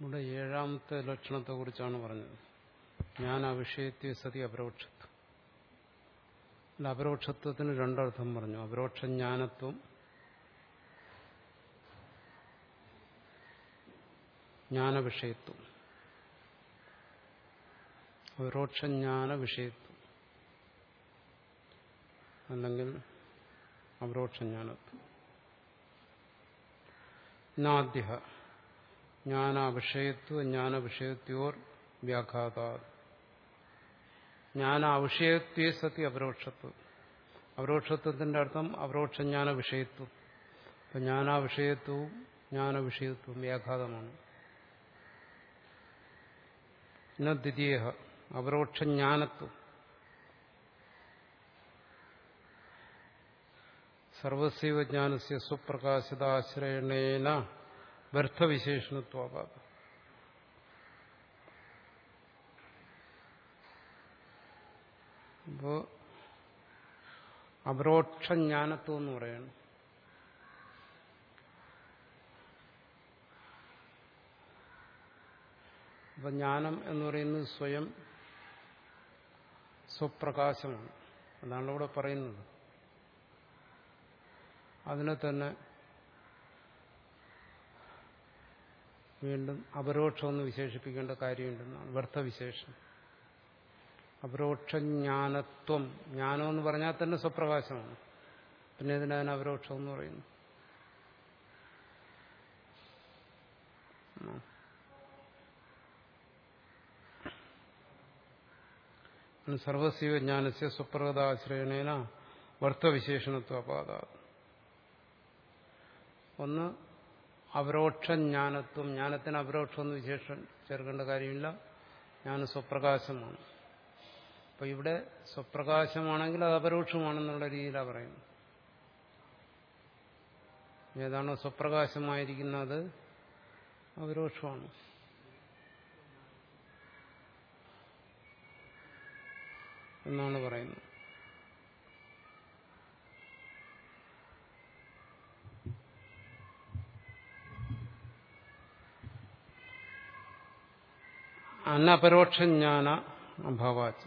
ഇവിടെ ഏഴാമത്തെ ലക്ഷണത്തെ കുറിച്ചാണ് പറഞ്ഞത്. ഞാൻ ആ വിഷയത്തെ സതി അപരോക്ഷത്വം അപരോക്ഷത്വത്തിന് രണ്ടർത്ഥം പറഞ്ഞു. അപരോക്ഷ ജ്ഞാനത്വം ജ്ഞാനവിഷയത്വം. അപരോക്ഷജ്ഞാന വിഷയത്വം അല്ലെങ്കിൽ അപരോക്ഷ അപരോക്ഷജ്ഞാനത്വം. നാദ്യ ജ്ഞാനാവിഷയത്വ ജ്ഞാനവിഷയത്യോർ വ്യാഘാത. ജ്ഞാനാവിഷയത്വേ സതി അപരോക്ഷത്വം. അപരോക്ഷത്വത്തിന്റെ അർത്ഥം അപരോക്ഷജ്ഞാന വിഷയത്വം. അപ്പൊ ജ്ഞാനാവിഷയത്വവും ജ്ഞാനവിഷയത്വവും വ്യാഘാതമാണ്. ദ്വിതീയഹ ദ്വിതീയ അപരോക്ഷജ്ഞാനത്വം. സർവസൈവ ജ്ഞാനസ്യ സ്വപ്രകാശിതാശ്രയണേന വ്യർത്ഥവിശേഷണത്വാപാത അപ്പോ. അപരോക്ഷജ്ഞാനത്വം എന്ന് പറയുന്നു അപ്പൊ ജ്ഞാനം എന്ന് പറയുന്നത് സ്വയം സ്വപ്രകാശമാണ്. അതാണ് ഇവിടെ പറയുന്നത്. അതിനെ തന്നെ വീണ്ടും അപരോക്ഷമെന്ന് വിശേഷിപ്പിക്കേണ്ട കാര്യമുണ്ടെന്നാണ് വ്യർത്ഥവിശേഷം അപരോക്ഷജ്ഞാനത്വം. ജ്ഞാനം എന്ന് പറഞ്ഞാൽ തന്നെ സ്വപ്രകാശമാണ്. പിന്നെ ഇതിനതിന് അപരോക്ഷം എന്ന് പറയുന്നു. സർവസീവ ജ്ഞാനസ്യ സ്വപ്രകതാശ്രയണേന വർത്തവിശേഷണത്വ അപാത ഒന്ന് അപരോക്ഷജ്ഞാനത്വം ജ്ഞാനത്തിന് അപരോക്ഷം എന്ന് വിശേഷം ചേർക്കേണ്ട കാര്യമില്ല. ഞാൻ സ്വപ്രകാശമാണ്. അപ്പൊ ഇവിടെ സ്വപ്രകാശമാണെങ്കിൽ അത് അപരോക്ഷമാണെന്നുള്ള രീതിയിലാണ് പറയുന്നത്. ഏതാണോ സ്വപ്രകാശമായിരിക്കുന്നത് അപരോക്ഷമാണ്. എന്നാണ് പറയുന്നത്. അനപരോക്ഷജ്ഞാന അഭാവാച്ച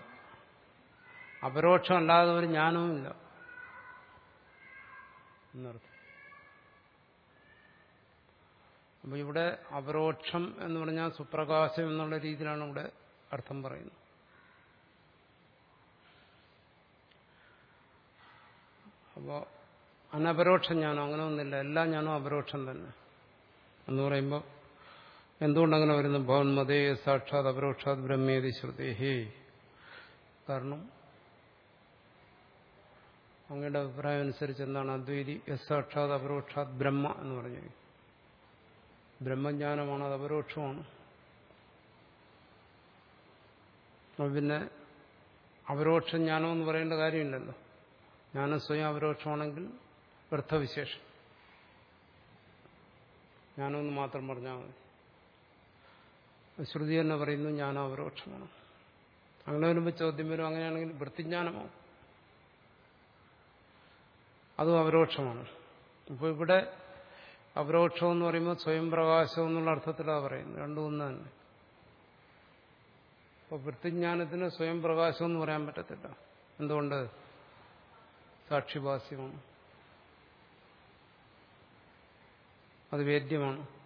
അപരോക്ഷം അല്ലാതെ ഒരു ജ്ഞാനവുമില്ല. എന്നർത്ഥം. അപ്പൊ ഇവിടെ അപരോക്ഷം എന്ന് പറഞ്ഞാൽ സുപ്രകാശം എന്നുള്ള രീതിയിലാണ് ഇവിടെ അർത്ഥം പറയുന്നത്. അപ്പോൾ അനപരോക്ഷം ജ്ഞാനം അങ്ങനെ ഒന്നുമില്ല എല്ലാ ജ്ഞാനവും അപരോക്ഷം തന്നെ എന്ന് പറയുമ്പോൾ എന്തുകൊണ്ടങ്ങനെ വരുന്നു? ഭവന്മതേ സാക്ഷാത് അപരോക്ഷാത് ബ്രഹ്മേതി ശ്രുതേഹേ. കാരണം അങ്ങയുടെ അഭിപ്രായം അനുസരിച്ച് എന്താണ് അദ്വൈതി? എസ് സാക്ഷാത് അപരോക്ഷാത് ബ്രഹ്മ എന്ന് പറഞ്ഞു. ബ്രഹ്മജ്ഞാനമാണ് അത് അപരോക്ഷമാണ്. പിന്നെ അപരോക്ഷ ജ്ഞാനം എന്ന് പറയേണ്ട കാര്യമില്ലല്ലോ. ജ്ഞാനം സ്വയം അപരോക്ഷമാണെങ്കിൽ വ്യർത്ഥവിശേഷം ജ്ഞാനമെന്ന് മാത്രം പറഞ്ഞാൽ മതി. ശ്രുതി തന്നെ പറയുന്നു ഞാൻ അപരോക്ഷമാണ് അങ്ങനെ വരുമ്പോൾ ചോദ്യം വരും അങ്ങനെയാണെങ്കിൽ വൃത്തിജ്ഞാനമോ? അതും അപരോക്ഷമാണ് അപ്പോൾ ഇവിടെ അപരോക്ഷം എന്ന് പറയുമ്പോൾ സ്വയം പ്രകാശം എന്നുള്ള അർത്ഥത്തിലാണ് പറയുന്നത് രണ്ടു ഒന്ന് തന്നെ. അപ്പോൾ വൃത്തിജ്ഞാനത്തിന് സ്വയം പ്രകാശം എന്ന് പറയാൻ പറ്റത്തില്ല. എന്തുകൊണ്ട്? സാക്ഷിഭാസ്യമാണ്. അത് വേദ്യമാണ്.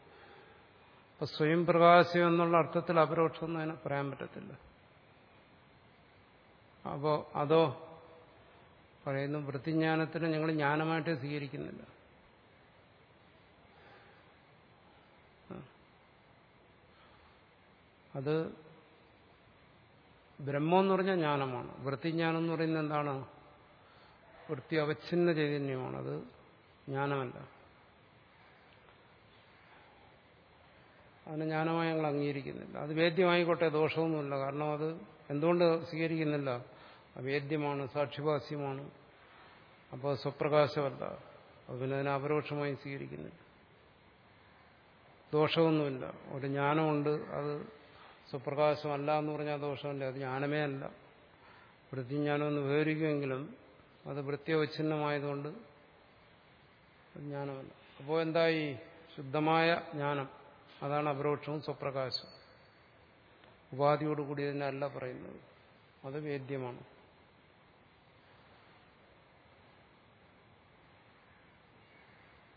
അപ്പൊ സ്വയം പ്രകാശം എന്നുള്ള അർത്ഥത്തിൽ അപരോക്ഷം എന്ന് അതിനെ പറയാൻ പറ്റത്തില്ല. അപ്പോ അതോ പറയുന്നു വൃത്തിജ്ഞാനത്തിന് ഞങ്ങൾ ജ്ഞാനമായിട്ട് സ്വീകരിക്കുന്നില്ല. അത് ബ്രഹ്മം എന്ന് പറഞ്ഞാൽ ജ്ഞാനമാണ്. വൃത്തിജ്ഞാനം എന്ന് പറയുന്നത് എന്താണ്? വൃത്തി അവച്ഛിന്ന ചൈതന്യമാണ്. അത് ജ്ഞാനമല്ല. അതിന് ജ്ഞാനമായി ഞങ്ങൾ അംഗീകരിക്കുന്നില്ല. അത് വേദ്യമായിക്കോട്ടെ ദോഷമൊന്നുമില്ല. കാരണം അത് എന്തുകൊണ്ട് സ്വീകരിക്കുന്നില്ല? വേദ്യമാണ് സാക്ഷിഭാസ്യമാണ്. അപ്പോൾ സ്വപ്രകാശമല്ല. അത് പിന്നെ അതിനെ അപരോക്ഷമായി സ്വീകരിക്കുന്നില്ല. ദോഷമൊന്നുമില്ല. ഒരു ജ്ഞാനമുണ്ട് അത് സ്വപ്രകാശമല്ല എന്ന് പറഞ്ഞാൽ ദോഷമല്ല. അത് ജ്ഞാനമേ അല്ല. വൃത്തിജ്ഞാനം എന്ന് വിവരിക്കുമെങ്കിലും അത് വൃത്തിയവച്ഛിന്നമായതുകൊണ്ട് ജ്ഞാനമല്ല. അപ്പോൾ എന്തായി? ശുദ്ധമായ ജ്ഞാനം. അതാണ് അപരോക്ഷവും സ്വപ്രകാശവും. ഉപാധിയോടുകൂടി അതിനല്ല പറയുന്നത്. അത് വേദ്യമാണ്.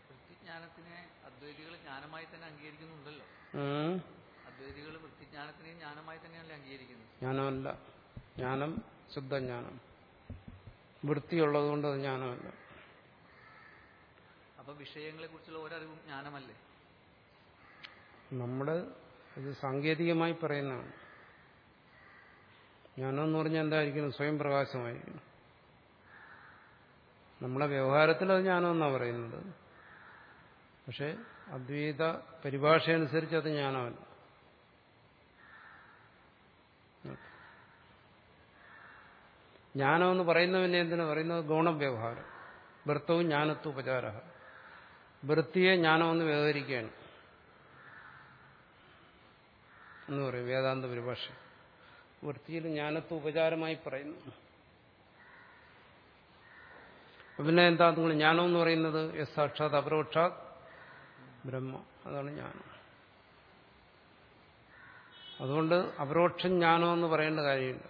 വൃത്തിജ്ഞാനത്തിനെ അദ്വൈതികൾ ജ്ഞാനമായി തന്നെ അംഗീകരിക്കുന്നുണ്ടല്ലോ. അദ്വൈതികൾ വൃത്തിജ്ഞാനത്തിനെയും ജ്ഞാനമായി തന്നെയല്ലേ അംഗീകരിക്കുന്നത് ജ്ഞാനമല്ല. ജ്ഞാനം ശുദ്ധജ്ഞാനം. വൃത്തിയുള്ളതുകൊണ്ട് അത് ജ്ഞാനമല്ല. അപ്പൊ വിഷയങ്ങളെ കുറിച്ചുള്ള ഒരറിവും ജ്ഞാനമല്ലേ? നമ്മൾ ഇത് സാങ്കേതികമായി പറയുന്നതാണ്. ജ്ഞാനം എന്ന് പറഞ്ഞാൽ എന്തായിരിക്കണം? സ്വയം പ്രകാശമായിരിക്കണം. നമ്മളെ വ്യവഹാരത്തിൽ അത് ജ്ഞാനമെന്നാണ് പറയുന്നത്. പക്ഷെ അദ്വൈത പരിഭാഷ അനുസരിച്ച് അത് ജ്ഞാനമല്ല ജ്ഞാനമെന്ന് പറയുന്നവനെ എന്തിനു പറയുന്നത്? ഗുണവ്യവഹാരം. വൃത്തവും ജ്ഞാനത്വ ഉപചാര വൃത്തിയെ ജ്ഞാനമെന്ന് വ്യവഹരിക്കുകയാണ്. എന്ന് പറയും വേദാന്ത പരിഭാഷ. വൃത്തിയിൽ ജ്ഞാനത്വ ഉപചാരമായി പറയുന്നു. പിന്നെ എന്താ നിങ്ങൾ ജ്ഞാനം എന്ന് പറയുന്നത്? യസ് സാക്ഷാത് അപരോക്ഷാത് ബ്രഹ്മ. അതാണ് ജ്ഞാനം. അതുകൊണ്ട് അപരോക്ഷം ജ്ഞാനം എന്ന് പറയേണ്ട കാര്യമില്ല.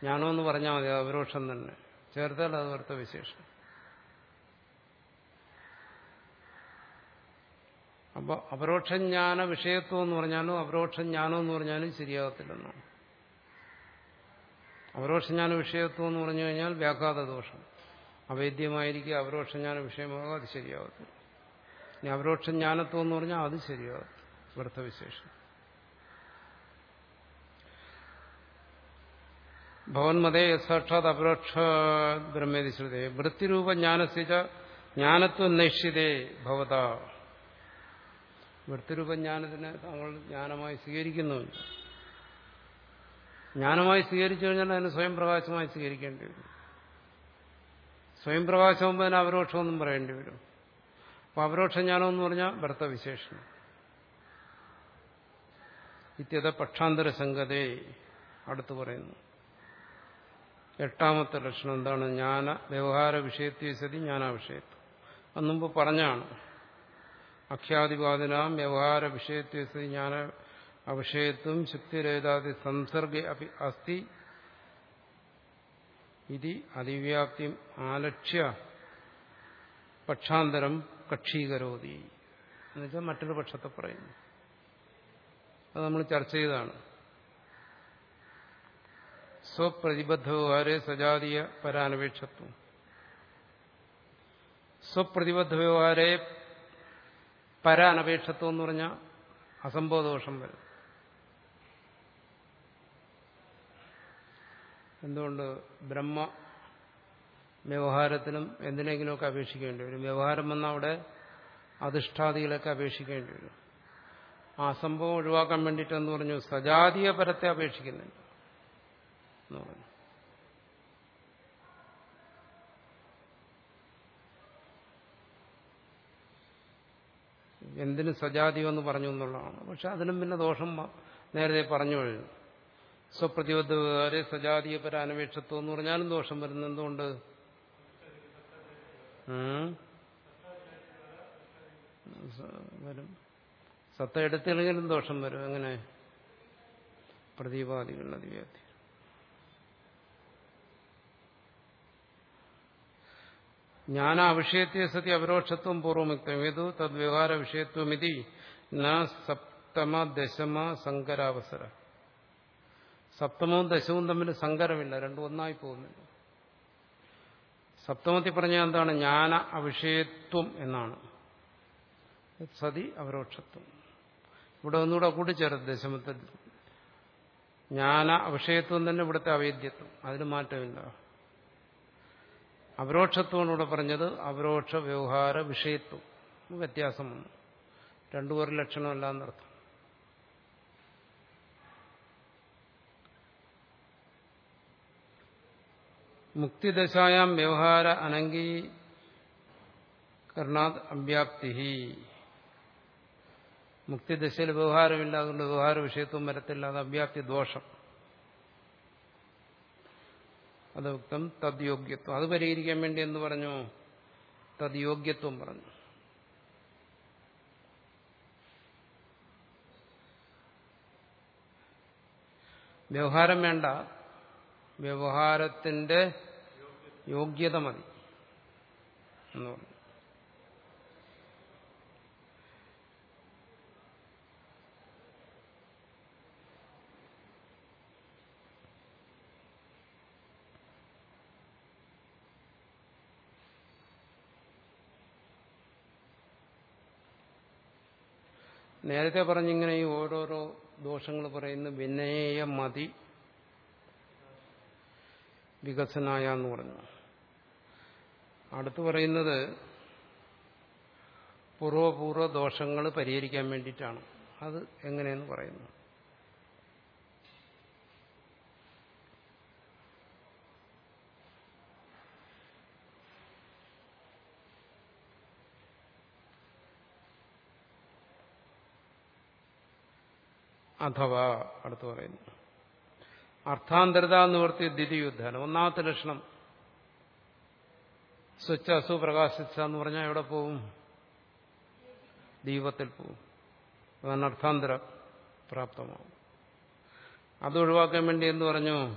ജ്ഞാനം എന്ന് പറഞ്ഞാൽ മതി അപരോക്ഷം തന്നെ. ചേർത്താൽ അത് വർത്ത വിശേഷം. അപ്പൊ അപരോക്ഷജ്ഞാന വിഷയത്വം എന്ന് പറഞ്ഞാലും അപരോക്ഷജ്ഞാനം എന്ന് പറഞ്ഞാലും ശരിയാകത്തില്ലെന്നാണ് അപരോക്ഷജ്ഞാന വിഷയത്വം എന്ന് പറഞ്ഞു കഴിഞ്ഞാൽ വ്യാഘാത ദോഷം അവേദ്യമായിരിക്കുക അപരോക്ഷജ്ഞാന വിഷയമാകും അത് ശരിയാകത്തില്ല. ഇനി അപരോക്ഷജ്ഞാനത്വം എന്ന് പറഞ്ഞാൽ അത് ശരിയാകും വൃത്തവിശേഷം ഭവന്മതേ സാക്ഷാത് അപരോക്ഷ ബ്രഹ്മേതി ശ്രുതേ. വൃത്തിരൂപ ജ്ഞാനസിച്ച ജ്ഞാനത്വം നൈഷ്യതേ ഭവത. വൃത്തിരൂപ ജ്ഞാനത്തിനെ താങ്കൾ ജ്ഞാനമായി സ്വീകരിക്കുന്നുമില്ല. ജ്ഞാനമായി സ്വീകരിച്ചു കഴിഞ്ഞാൽ അതിന് സ്വയം പ്രകാശമായി സ്വീകരിക്കേണ്ടി വരും. സ്വയം പ്രകാശമാകുമ്പോൾ അതിന് അപരോക്ഷമൊന്നും പറയേണ്ടി വരും. അപ്പോൾ അപരോക്ഷ ജ്ഞാനം എന്ന് പറഞ്ഞാൽ ഭർത്തവിശേഷണം ഇത്യത പക്ഷാന്തര സംഗതേ അടുത്തു പറയുന്നു. എട്ടാമത്തെ ലക്ഷണം എന്താണ്? ജ്ഞാന വ്യവഹാര വിഷയത്വ സതി ജ്ഞാനാവിഷയത്വം അത് പറഞ്ഞാണ്. അഖ്യാതിവാദിനാം വ്യവഹാര വിഷയത്വ സതി ജ്ഞാന അവിഷയത്വം ശുക്തിരേതാതി സംസർഗ അസ്തി ഇതി അതിവ്യാപ്തി ആലക്ഷ്യ പക്ഷാന്തരം കക്ഷീകരോതി. എന്നുവെച്ചാൽ മറ്റൊരു പക്ഷത്തെ പറയുന്നു. അത് നമ്മൾ ചർച്ച ചെയ്താണ് സ്വപ്രതിബദ്ധ വ്യവഹാരെ സജാതീയ പരാനപേക്ഷത്വം. സ്വപ്രതിബദ്ധ വ്യവഹാരെ പരാനപേക്ഷത്വം എന്ന് പറഞ്ഞാൽ അസംബോധോഷം വരും. എന്തുകൊണ്ട് ബ്രഹ്മ വ്യവഹാരത്തിനും എന്തിനെങ്കിലുമൊക്കെ അപേക്ഷിക്കേണ്ടി വരും. വ്യവഹാരം വന്നാൽ അവിടെ അധിഷ്ഠാദികളൊക്കെ അപേക്ഷിക്കേണ്ടി വരും. ആ സംഭവം ഒഴിവാക്കാൻ വേണ്ടിയിട്ടെന്ന് പറഞ്ഞു സജാതീയ പരത്തെ അപേക്ഷിക്കുന്നുണ്ട് എന്ന് പറഞ്ഞു. എന്തിന് സജാതീയം എന്ന് പറഞ്ഞു എന്നുള്ളതാണ്. പക്ഷെ അതിനും പിന്നെ ദോഷം നേരത്തെ പറഞ്ഞു കഴിഞ്ഞു. സ്വപ്രതിബദ്ധകാരെ സ്വജാതീയ പരാനപേക്ഷത്വം എന്ന് പറഞ്ഞാലും ദോഷം വരുന്ന. എന്തുകൊണ്ട്? വരും. സത്ത എടുത്തില്ലെങ്കിലും ദോഷം വരും. എങ്ങനെ? പ്രതിപാദികളുടെ അതിവ്യാപ്തി ജ്ഞാന വിഷയത്തെ സതി അപരോക്ഷത്വം പൂർവമുക്തം ഏതു തദ്വ്യവഹാര വിഷയത്വമിതി ന സപ്തമ ദശമ സങ്കരാവസര. സപ്തമവും ദശവും തമ്മിൽ സങ്കരമില്ല രണ്ടും ഒന്നായി പോകുന്നില്ല സപ്തമത്തിൽ പറഞ്ഞാൽ എന്താണ്? ജ്ഞാന അവിഷയത്വം എന്നാണ്. സതി അപരോക്ഷത്വം. ഇവിടെ ഒന്നുകൂടെ കൂട്ടിച്ചേർത്ത് ദശമത്തിൽ ജ്ഞാന അവിഷയത്വം തന്നെ ഇവിടുത്തെ അവേദ്യത്വം. അതിന് മാറ്റമില്ല. അപരോക്ഷത്വമാണ് ഇവിടെ പറഞ്ഞത് അപരോക്ഷ വ്യവഹാര വിഷയത്വം. വ്യത്യാസം വന്നു രണ്ടു ഒരു ലക്ഷണമല്ല എന്നർത്ഥം മുക്തിദശായാം വ്യവഹാര അനംഗീകരണാത് അവ്യാപ്തി മുക്തിദശയിൽ വ്യവഹാരമില്ല അതുകൊണ്ട് വ്യവഹാര വിഷയത്വം വരത്തില്ല അത് അവ്യാപ്തി ദോഷം അത് ഉക്തം തദ്യോഗ്യത്വം. അത് പരിഹരിക്കാൻ വേണ്ടി എന്ന് പറഞ്ഞു? തദ്യോഗ്യത്വം പറഞ്ഞു. വ്യവഹാരം വേണ്ട. വ്യവഹാരത്തിന്റെ യോഗ്യത മതി എന്ന് പറഞ്ഞു. നേരത്തെ പറഞ്ഞിങ്ങനെ ഈ ഓരോരോ ദോഷങ്ങൾ പറയുന്നു വിനയ മതി വികസനായ എന്ന് പറഞ്ഞു. അടുത്ത് പറയുന്നത് പൂർവപൂർവ ദോഷങ്ങൾ പരിഹരിക്കാൻ വേണ്ടിയിട്ടാണ്. അത് എങ്ങനെയെന്ന് പറയുന്നു? അഥവാ അടുത്ത് പറയുന്നു. അർത്ഥാന്തരത നിവർത്തി ദ്വിതീയുദ്ധാനം. ഒന്നാമത്തെ ലക്ഷണം. സ്വച്ഛ അസു പ്രകാശിച്ച എന്ന് പറഞ്ഞാൽ എവിടെ പോവും? ദീപത്തിൽ പോവും. അതാണ് അർത്ഥാന്തര പ്രാപ്തമാവും. അത് ഒഴിവാക്കാൻ വേണ്ടി എന്ന് പറഞ്ഞു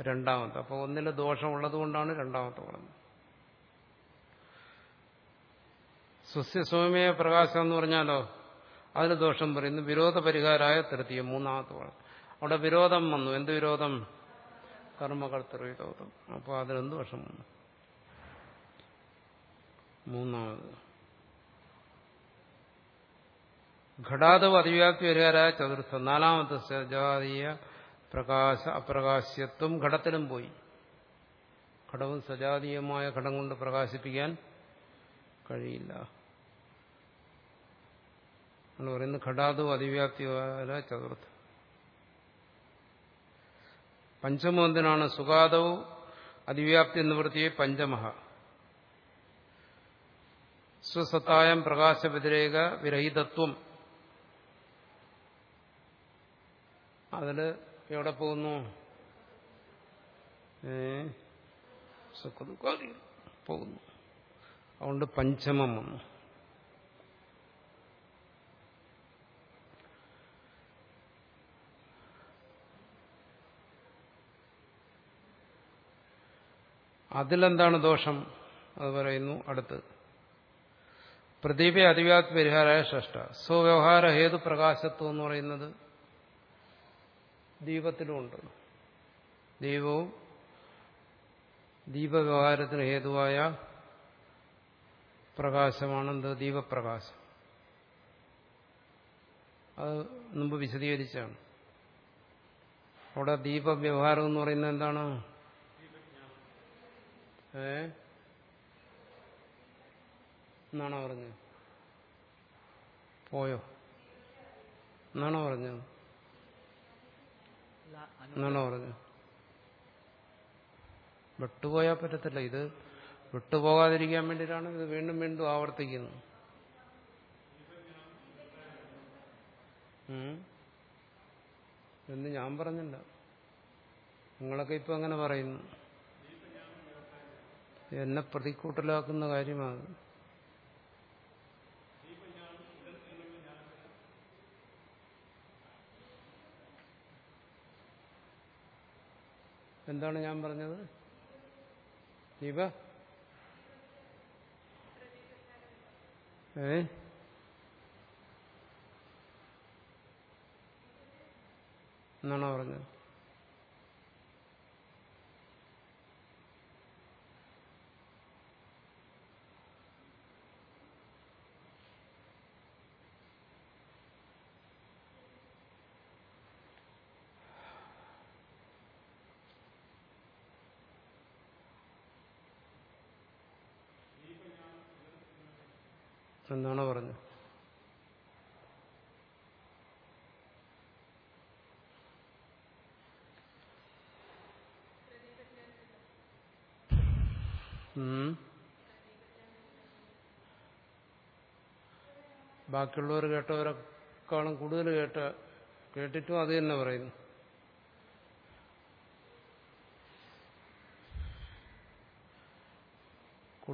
രണ്ടാമത്തെ. അപ്പോൾ ഒന്നിലെ ദോഷമുള്ളത് കൊണ്ടാണ് രണ്ടാമത്തെ പറഞ്ഞത്. സ്വസ്യ സ്വയമേയ പ്രകാശം എന്ന് പറഞ്ഞാലോ? അതിന് ദോഷം പറയുന്നു വിരോധ പരിഹാരമായ തൃതീയ മൂന്നാമത്തെ അവിടെ വിരോധം വന്നു. എന്ത് വിരോധം? കർമ്മകർത്തൃവിരോധം അപ്പോൾ അതിനെന്ത് ദോഷം വന്നു? മൂന്നാമത്. ഘടാതവ് അതിവ്യാപ്തി പരിഹാരമായ ചതുർത്ഥം. നാലാമത്തെ സജാതീയ പ്രകാശ അപ്രകാശ്യത്വം ഘടത്തിലും പോയി. ഘടവും സജാതീയമായ ഘടം കൊണ്ട് പ്രകാശിപ്പിക്കാൻ കഴിയില്ല. എന്ന് പറയുന്നത് ഘടാതു അതിവ്യാപ്തി ചതുർത്ഥം. പഞ്ചമോന്തിനാണ് സുഖാതവും അതിവ്യാപ്തി നിവൃത്തിയെ പഞ്ചമഹ. സ്വസത്തായം പ്രകാശ വ്യതിരേക വിരഹിതത്വം. അതിൽ എവിടെ പോകുന്നു? പോകുന്നു. അതുകൊണ്ട് പഞ്ചമം വന്നു. അതിലെന്താണ് ദോഷം? അത് പറയുന്നു അടുത്ത്. പ്രദീപെ അതിവ്യാപ്തി പരിഹാരമായ ഷഷ്ട സ്വവ്യവഹാര ഹേതു പ്രകാശത്വം എന്ന് പറയുന്നത് ദീപത്തിലുമുണ്ട് ദീപവും ദീപവ്യവഹാരത്തിന് ഹേതുവായ പ്രകാശമാണെന്ത് ദീപപ്രകാശം. അത് മുമ്പ് വിശദീകരിച്ചാണ്. അവിടെ ദീപവ്യവഹാരം എന്ന് പറയുന്നത് എന്താണ്? ഏ? എന്നാണോ പറഞ്ഞത്? പോയോ? എന്നാണോ പറഞ്ഞത്? എന്നാണോ പറഞ്ഞത്? വിട്ടുപോയാൽ പറ്റത്തില്ല. ഇത് വിട്ടുപോകാതിരിക്കാൻ വേണ്ടിയിട്ടാണ് ഇത് വീണ്ടും വീണ്ടും ആവർത്തിക്കുന്നത്. എന്ന് ഞാൻ പറഞ്ഞില്ല. നിങ്ങളൊക്കെ ഇപ്പൊ അങ്ങനെ പറയുന്നു. എന്നെ പ്രതിക്കൂട്ടലാക്കുന്ന കാര്യമാണ്. എന്താണ് ഞാൻ പറഞ്ഞത്? ദീപ ഏ? എന്നാണോ പറഞ്ഞത്? എന്നാണോ പറഞ്ഞത്. ബാക്കിയുള്ളവർ കേട്ടവരെക്കാളും കൂടുതൽ കേട്ട കേട്ടിട്ടും അത് തന്നെ പറയുന്നു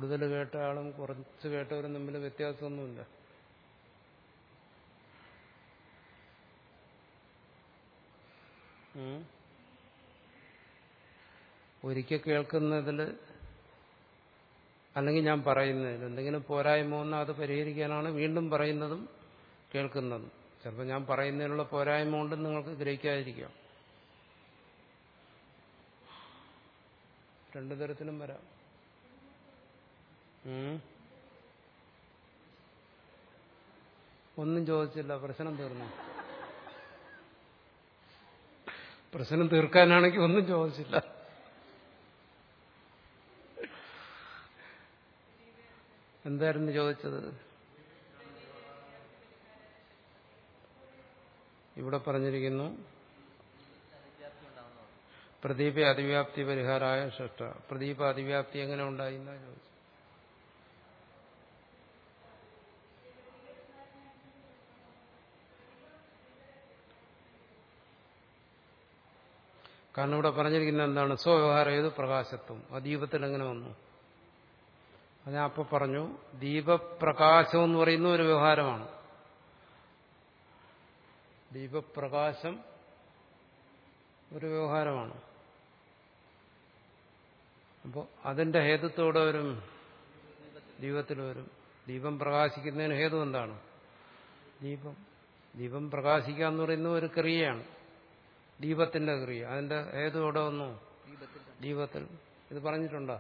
കൂടുതൽ കേട്ട ആളും കുറച്ച് കേട്ടവരും തമ്മിൽ വ്യത്യാസമൊന്നുമില്ല. ഒരിക്കൽ കേൾക്കുന്നതിൽ അല്ലെങ്കിൽ ഞാൻ പറയുന്നതിൽ എന്തെങ്കിലും പോരായ്മ വന്നാൽ അത് പരിഹരിക്കാനാണ് വീണ്ടും പറയുന്നതും കേൾക്കുന്നതും ചിലപ്പോൾ ഞാൻ പറയുന്നതിനുള്ള പോരായ്മ കൊണ്ട് നിങ്ങൾക്ക് ഗ്രഹിക്കാതിരിക്കാം രണ്ടു തരത്തിലും വരാം. ഒന്നും ചോദിച്ചില്ല. പ്രശ്നം തീർന്നു. പ്രശ്നം തീർക്കാനാണെങ്കിൽ ഒന്നും ചോദിച്ചില്ല. എന്തായിരുന്നു ചോദിച്ചത്? ഇവിടെ പറഞ്ഞിരിക്കുന്നു. പ്രദീപ അതിവ്യാപ്തി പരിഹാരായ ഷഷ്ട പ്രദീപ അതിവ്യാപ്തി എങ്ങനെ ഉണ്ടായി എന്നാ ചോദിച്ചു കാരണം ഇവിടെ പറഞ്ഞിരിക്കുന്നത് എന്താണ്? സ്വവ്യവഹാരം ഏത് പ്രകാശത്വം? ആ ദീപത്തിൽ എങ്ങനെ വന്നു? അത് ഞാൻ അപ്പൊ പറഞ്ഞു ദീപപ്രകാശം എന്ന് പറയുന്ന ഒരു വ്യവഹാരമാണ്. ദീപപ്രകാശം ഒരു വ്യവഹാരമാണ്. അപ്പോൾ അതിന്റെ ഹേതുത്തോടെ വരും. ദീപത്തിൽ വരും. ദീപം പ്രകാശിക്കുന്നതിന് ഹേതു എന്താണ്? ദീപം ദീപം പ്രകാശിക്കുക എന്ന് പറയുന്ന ഒരു ക്രിയയാണ്. ദീപത്തിന്റെ ക്രിയ അതിന്റെ ഏത് ഇവിടെ വന്നു ദീപത്തിൽ. ഇത് പറഞ്ഞിട്ടുണ്ടോ?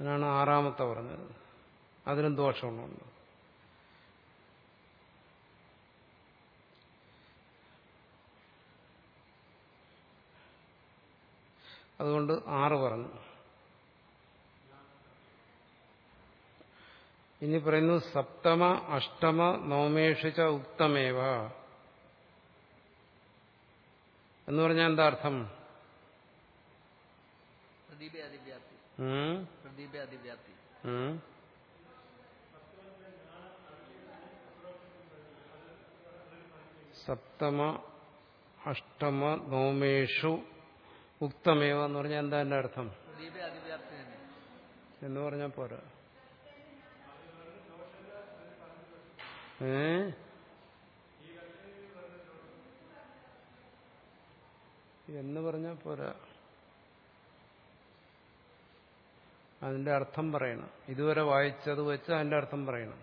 അതിനാണ് ആറാമത്തെ പറഞ്ഞത്. അതിനും ദോഷമുണ്ട് അതുകൊണ്ട് ആറ് പറഞ്ഞു. ഇനി പറയുന്നു സപ്തമ അഷ്ടമ നവമേഷിച്ച ഉക്തമേവ. എന്ന് പറഞ്ഞാൽ എന്താ അർത്ഥം? സപ്തമ അഷ്ടമ നവമേഷു ഉക്തമേവ എന്ന് പറഞ്ഞാൽ എന്താ എന്റെ അർത്ഥം? എന്ന് പറഞ്ഞാൽ പോരാ. എന്ന് പറഞ്ഞ പോരാ. അതിന്റെ അർത്ഥം പറയണം. ഇതുവരെ വായിച്ചത് വെച്ച് അതിന്റെ അർത്ഥം പറയണം.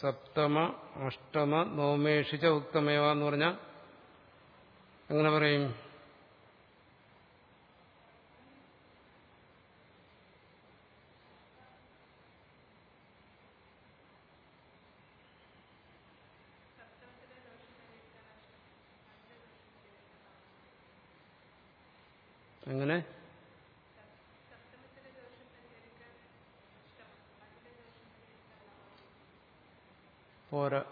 സപ്തമ അഷ്ടമ നോമേഷിച്ച ഉക്തമേവ എന്ന് എങ്ങനെ പറയും എങ്ങനെ പോരാ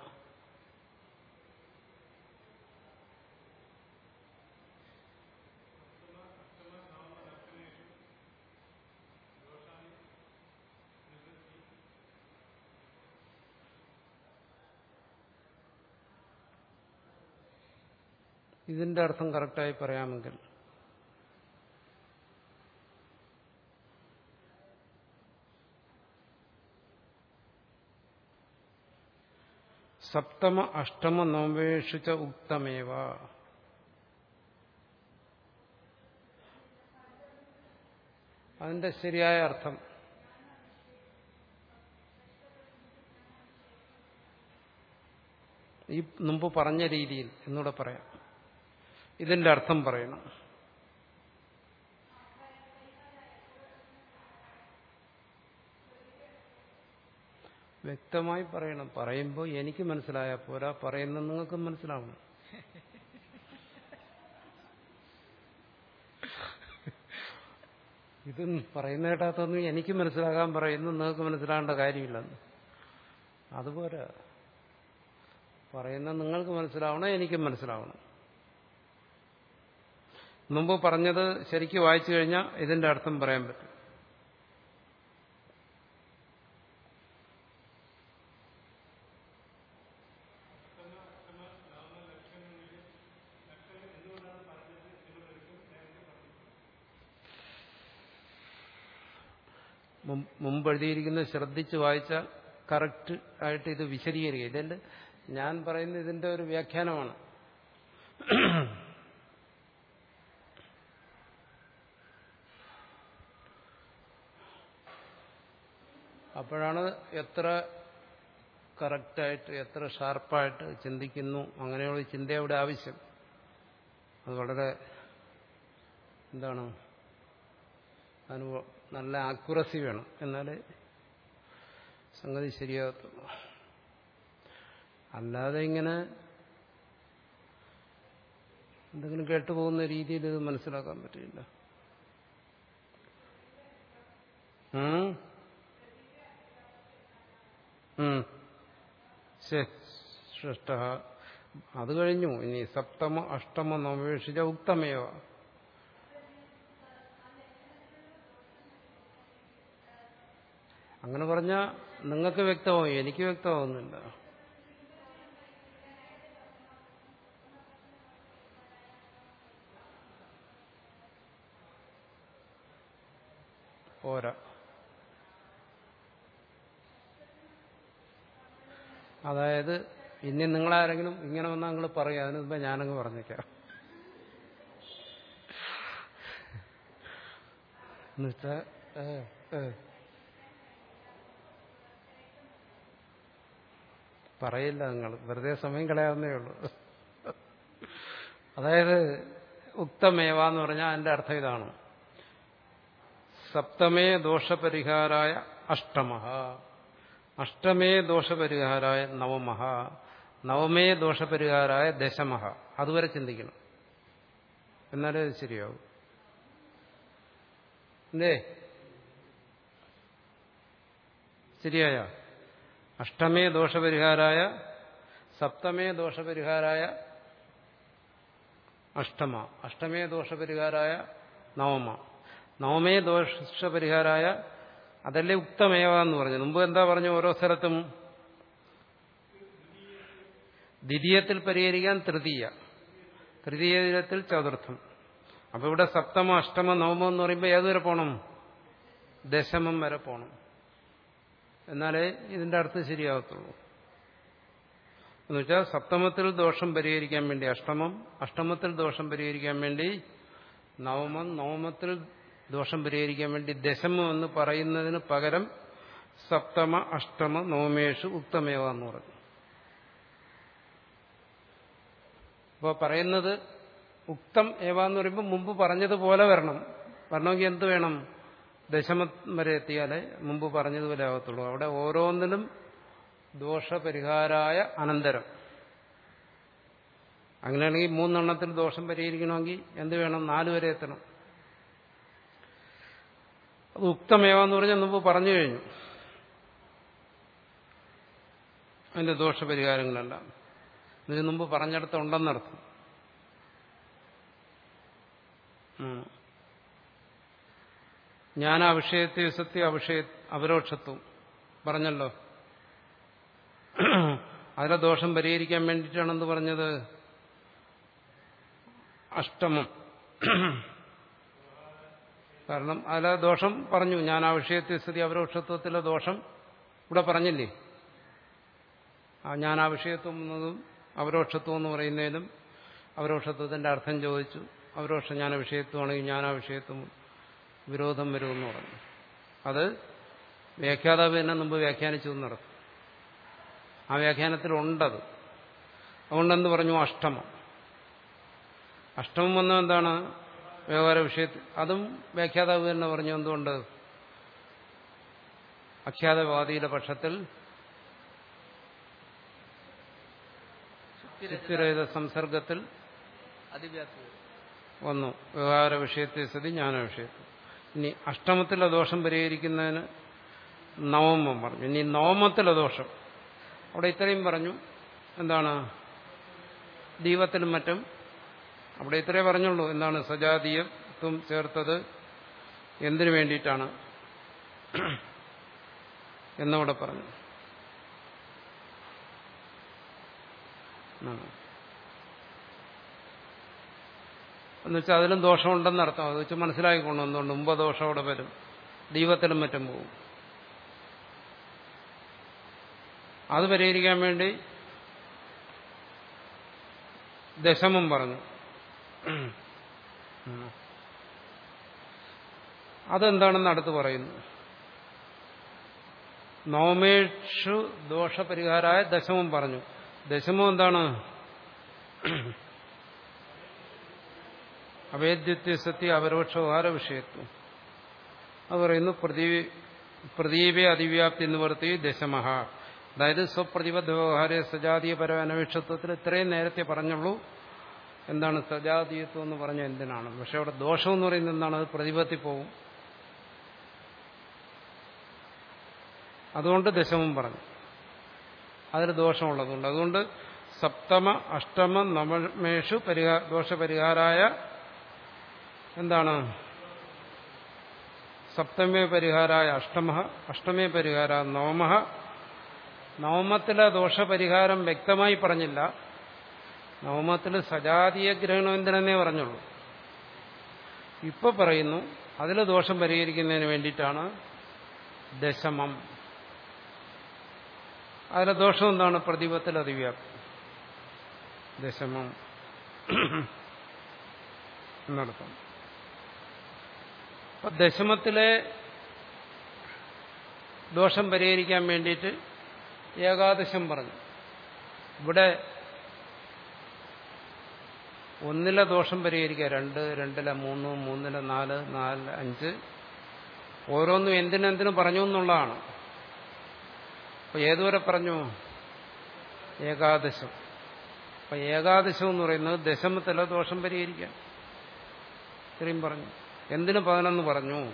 ഇതിന്റെ അർത്ഥം കറക്റ്റായി പറയാമെങ്കിൽ സപ്തമ അഷ്ടമ നവമേഷു ച ഉക്തമേവ. അതിന്റെ ശരിയായ അർത്ഥം. ഈ മുമ്പ് പറഞ്ഞ രീതിയിൽ എന്നൂടെ പറയാം. ഇതിന്റെ അർത്ഥം പറയണം. വ്യക്തമായി പറയണം. പറയുമ്പോൾ എനിക്ക് മനസ്സിലായാൽ പോരാ. പറയുന്ന നിങ്ങൾക്ക് മനസ്സിലാവണം ഇത് പറയുന്ന കേട്ടാത്തൊന്നും എനിക്ക് മനസ്സിലാകാൻ പറയുന്നു. നിങ്ങൾക്ക് മനസ്സിലാകേണ്ട കാര്യമില്ലെന്ന് അതുപോലെ പറയുന്ന നിങ്ങൾക്ക് മനസ്സിലാവണം എനിക്കും മനസ്സിലാവണം. മുമ്പ് പറഞ്ഞത് ശരിക്കും വായിച്ചു കഴിഞ്ഞാൽ ഇതിന്റെ അർത്ഥം പറയാൻ പറ്റും. മും- മുമ്പ് എഴുതിയിരിക്കുന്നത് ശ്രദ്ധിച്ച് വായിച്ചാൽ കറക്റ്റ് ആയിട്ട് ഇത് വിശദീകരിക്കുക. ഇതിന്റെ ഞാൻ പറയുന്ന ഇതിന്റെ ഒരു വ്യാഖ്യാനമാണ്. അപ്പോഴാണ് എത്ര കറക്റ്റായിട്ട് എത്ര ഷാർപ്പായിട്ട് ചിന്തിക്കുന്നു. അങ്ങനെയുള്ള ചിന്തയുടെ ആവശ്യം. അത് വളരെ എന്താണ്? അതിന് നല്ല ആക്യുറസി വേണം. എന്നാലേ സംഗതി ശരിയാകത്തുള്ളൂ. അല്ലാതെ ഇങ്ങനെ എന്തെങ്കിലും കേട്ടുപോകുന്ന രീതിയിൽ ഇത് മനസ്സിലാക്കാൻ പറ്റില്ല. ശ്രേഷ്ഠ. അത് കഴിഞ്ഞു. ഇനി സപ്തമ അഷ്ടമ നവേഷിച്ച ഉത്തമയോ? അങ്ങനെ പറഞ്ഞ നിങ്ങൾക്ക് വ്യക്തമാവും എനിക്ക് വ്യക്തമാവുന്നില്ല. പോരാ. അതായത് ഇനി നിങ്ങളാരെങ്കിലും ഇങ്ങനെ വന്നാൽ നിങ്ങൾ പറയാം അതിന് മുമ്പ് ഞാനങ്ങ് പറഞ്ഞേക്കാം. എന്നുവെച്ചാ. പറയില്ല നിങ്ങൾ വെറുതെ സമയം കളയാവുന്നേ ഉള്ളൂ. അതായത് ഉക്തമേവ എന്ന് പറഞ്ഞാൽ അതിന്റെ അർത്ഥം ഇതാണ്. സപ്തമേ ദോഷപരിഹാരായ അഷ്ടമ അഷ്ടമേ ദോഷപരിഹാരായ നവമഹ നവമേ ദോഷപരിഹാരായ ദശമഹ. അതുവരെ ചിന്തിക്കണം. എന്നാലേ ശരിയാവും. എന്തേ? ശരിയായ? അഷ്ടമേ ദോഷപരിഹാരായ സപ്തമേ ദോഷപരിഹാരായ അഷ്ടമ അഷ്ടമേ ദോഷപരിഹാരായ നവമ. നവമേ ദോഷപരിഹാരായ അതല്ലേ ഉക്തമേവ എന്ന് പറഞ്ഞു മുമ്പ് എന്താ പറഞ്ഞു ഓരോ സ്ഥലത്തും? ദ്വിതീയത്തിൽ പരിഹരിക്കാൻ തൃതീയ. തൃതീയത്തിൽ ചതുർത്ഥം. അപ്പൊ ഇവിടെ സപ്തമ അഷ്ടമ നവമം എന്ന് പറയുമ്പോൾ ഏതുവരെ പോണം? ദശമം വരെ പോണം. എന്നാലേ ഇതിന്റെ അർത്ഥം ശരിയാകത്തുള്ളൂ എന്നുവെച്ചാൽ സപ്തമത്തിൽ ദോഷം പരിഹരിക്കാൻ വേണ്ടി അഷ്ടമം അഷ്ടമത്തിൽ ദോഷം പരിഹരിക്കാൻ വേണ്ടി നവമം നവമത്തിൽ ദോഷം പരിഹരിക്കാൻ വേണ്ടി ദശമ എന്ന് പറയുന്നതിന് പകരം സപ്തമ അഷ്ടമ നോമേഷു ഉത്തമേവ എന്ന് പറഞ്ഞു. അപ്പോൾ പറയുന്നത് ഉക്തം ഏവ എന്ന് പറയുമ്പോൾ മുമ്പ് പറഞ്ഞതുപോലെ വരണം. വരണമെങ്കിൽ എന്ത് വേണം? ദശമം വരെ എത്തിയാലേ മുമ്പ് പറഞ്ഞതുപോലെ ആകത്തുള്ളൂ അവിടെ ഓരോന്നിനും ദോഷപരിഹാരായ അനന്തരം. അങ്ങനെയാണെങ്കിൽ മൂന്നെണ്ണത്തിൽ ദോഷം പരിഹരിക്കണമെങ്കിൽ എന്ത് വേണം? നാല് വരെ എത്തണം. അത് ഉക്തമേവെന്ന് പറഞ്ഞാൽ മുമ്പ് പറഞ്ഞു കഴിഞ്ഞു. അതിന്റെ ദോഷപരിഹാരങ്ങളെല്ലാം. ഇതിന് മുമ്പ് പറഞ്ഞിടത്ത് ഉണ്ടെന്നർത്ഥം. ഉം. ഞാൻ ആ വിഷയത്തെ സത്യ അവിഷയ അപരോക്ഷത്വം പറഞ്ഞല്ലോ. അതിലെ ദോഷം പരിഹരിക്കാൻ വേണ്ടിയിട്ടാണെന്ന് പറഞ്ഞത് അഷ്ടമം. കാരണം അതിലെ ദോഷം പറഞ്ഞു. ഞാൻ ആ വിഷയത്തെ സ്ഥിതി അപരോക്ഷത്വത്തിലെ ദോഷം ഇവിടെ പറഞ്ഞില്ലേ? ആ ഞാൻ ആ വിഷയത്വം എന്നതും അപരോക്ഷത്വം എന്ന് പറയുന്നതിലും അപരോക്ഷത്വത്തിന്റെ അർത്ഥം ചോദിച്ചു. അപരോക്ഷ ഞാൻ വിഷയത്വമാണെങ്കിൽ ആ വിഷയത്വം വിരോധം വരുമെന്ന് പറഞ്ഞു. അത് വ്യാഖ്യാതാവ് തന്നെ മുമ്പ് വ്യാഖ്യാനിച്ചു നടക്കും. ആ വ്യാഖ്യാനത്തിലുണ്ടത്. അതുകൊണ്ടെന്ന് പറഞ്ഞു? അഷ്ടമം. അഷ്ടമം വന്ന എന്താണ്? വ്യവഹാര വിഷയത്തിൽ. അതും വ്യാഖ്യാതാവ് തന്നെ പറഞ്ഞു എന്തുകൊണ്ട്? അഖ്യാതവാദിയുടെ പക്ഷത്തിൽ ചിത്തിരഹിത സംസർഗത്തിൽ വന്നു. വ്യവഹാര വിഷയത്തെ സ്ഥിതി ജ്ഞാന വിഷയത്തിൽ. ഇനി അഷ്ടമത്തിലെ ദോഷം പരിഹരിക്കുന്നതിന് നവമം പറഞ്ഞു. ഇനി നവമത്തിലെ ദോഷം. അവിടെ ഇത്രയും പറഞ്ഞു. എന്താണ്? ദീപത്തിലും മറ്റും അവിടെ ഇത്രേ പറഞ്ഞുള്ളൂ. എന്താണ് സജാതീയത്വം ചേർത്തത് എന്തിനു വേണ്ടിയിട്ടാണ്? എന്നവിടെ പറഞ്ഞു. എന്നുവെച്ചാൽ അതിലും ദോഷമുണ്ടെന്നർത്ഥം അത് വെച്ച് മനസ്സിലാക്കിക്കൊണ്ടു എന്തുകൊണ്ട്. മുമ്പ് ദോഷം അവിടെ വരും. ദൈവത്തിലും മറ്റും പോകും. അത് പരിഹരിക്കാൻ വേണ്ടി ദശമം പറഞ്ഞു. അതെന്താണെന്ന് അടുത്ത് പറയുന്നു. നവമേഷു ദോഷപരിഹാരായ ദശമം പറഞ്ഞു. ദശമം എന്താണ്? അവേദ്യത്യ സത്യ അപരോക്ഷോഹാര വിഷയത്വം അത് പറയുന്നു പ്രദീപ് അതിവ്യാപ്തി എന്ന് ദശമഹ. അതായത് സ്വപ്രതിബദ്ധ വ്യവഹാര സജാതീയ പര ഇത്രയും നേരത്തെ പറഞ്ഞുള്ളൂ. എന്താണ് സജാതീയത്വം എന്ന് പറഞ്ഞാൽ എന്തിനാണ്? പക്ഷെ അവിടെ ദോഷം എന്ന് പറയുന്നത് എന്താണ്? അത് പ്രതിപത്തി പോകും അതുകൊണ്ട് ദശമം പറഞ്ഞു. അതിൽ ദോഷമുള്ളതുകൊണ്ട് അതുകൊണ്ട് സപ്തമ അഷ്ടമ നവമേഷു പരിഹാ ദോഷപരിഹാരായ എന്താണ്? സപ്തമേ പരിഹാരായ അഷ്ടമ അഷ്ടമേ പരിഹാര നവമ. നവമത്തിലെ ദോഷപരിഹാരം വ്യക്തമായി പറഞ്ഞില്ല. നവമത്തിൽ സജാതീയ ഗ്രഹണം എന്തിനെന്നേ പറഞ്ഞുള്ളൂ. ഇപ്പൊ പറയുന്നു അതിൽ ദോഷം പരിഹരിക്കുന്നതിന് വേണ്ടിയിട്ടാണ് ദശമം. അതിലെ ദോഷം എന്താണ്? പ്രതിപത്തിൽ അതിവ്യാപ്തി. ദശമം. എന്നർത്ഥം. അപ്പൊ ദശമത്തിലെ ദോഷം പരിഹരിക്കാൻ വേണ്ടിയിട്ട് ഏകാദശം പറഞ്ഞു. ഇവിടെ ഒന്നിലെ ദോഷം പരിഹരിക്കുക. രണ്ട് രണ്ടിലെ മൂന്ന് മൂന്നിലെ നാല് നാല് അഞ്ച്. ഓരോന്നും എന്തിനെന്തിനും പറഞ്ഞു എന്നുള്ളതാണ്. അപ്പൊ ഏതുവരെ പറഞ്ഞു? ഏകാദശം. അപ്പൊ ഏകാദശം എന്ന് പറയുന്നത് ദശമത്തിലെ ദോഷം പരിഹരിക്കാൻ ഇത്രയും പറഞ്ഞു. എന്തിനു പതിനൊന്ന് പറഞ്ഞു?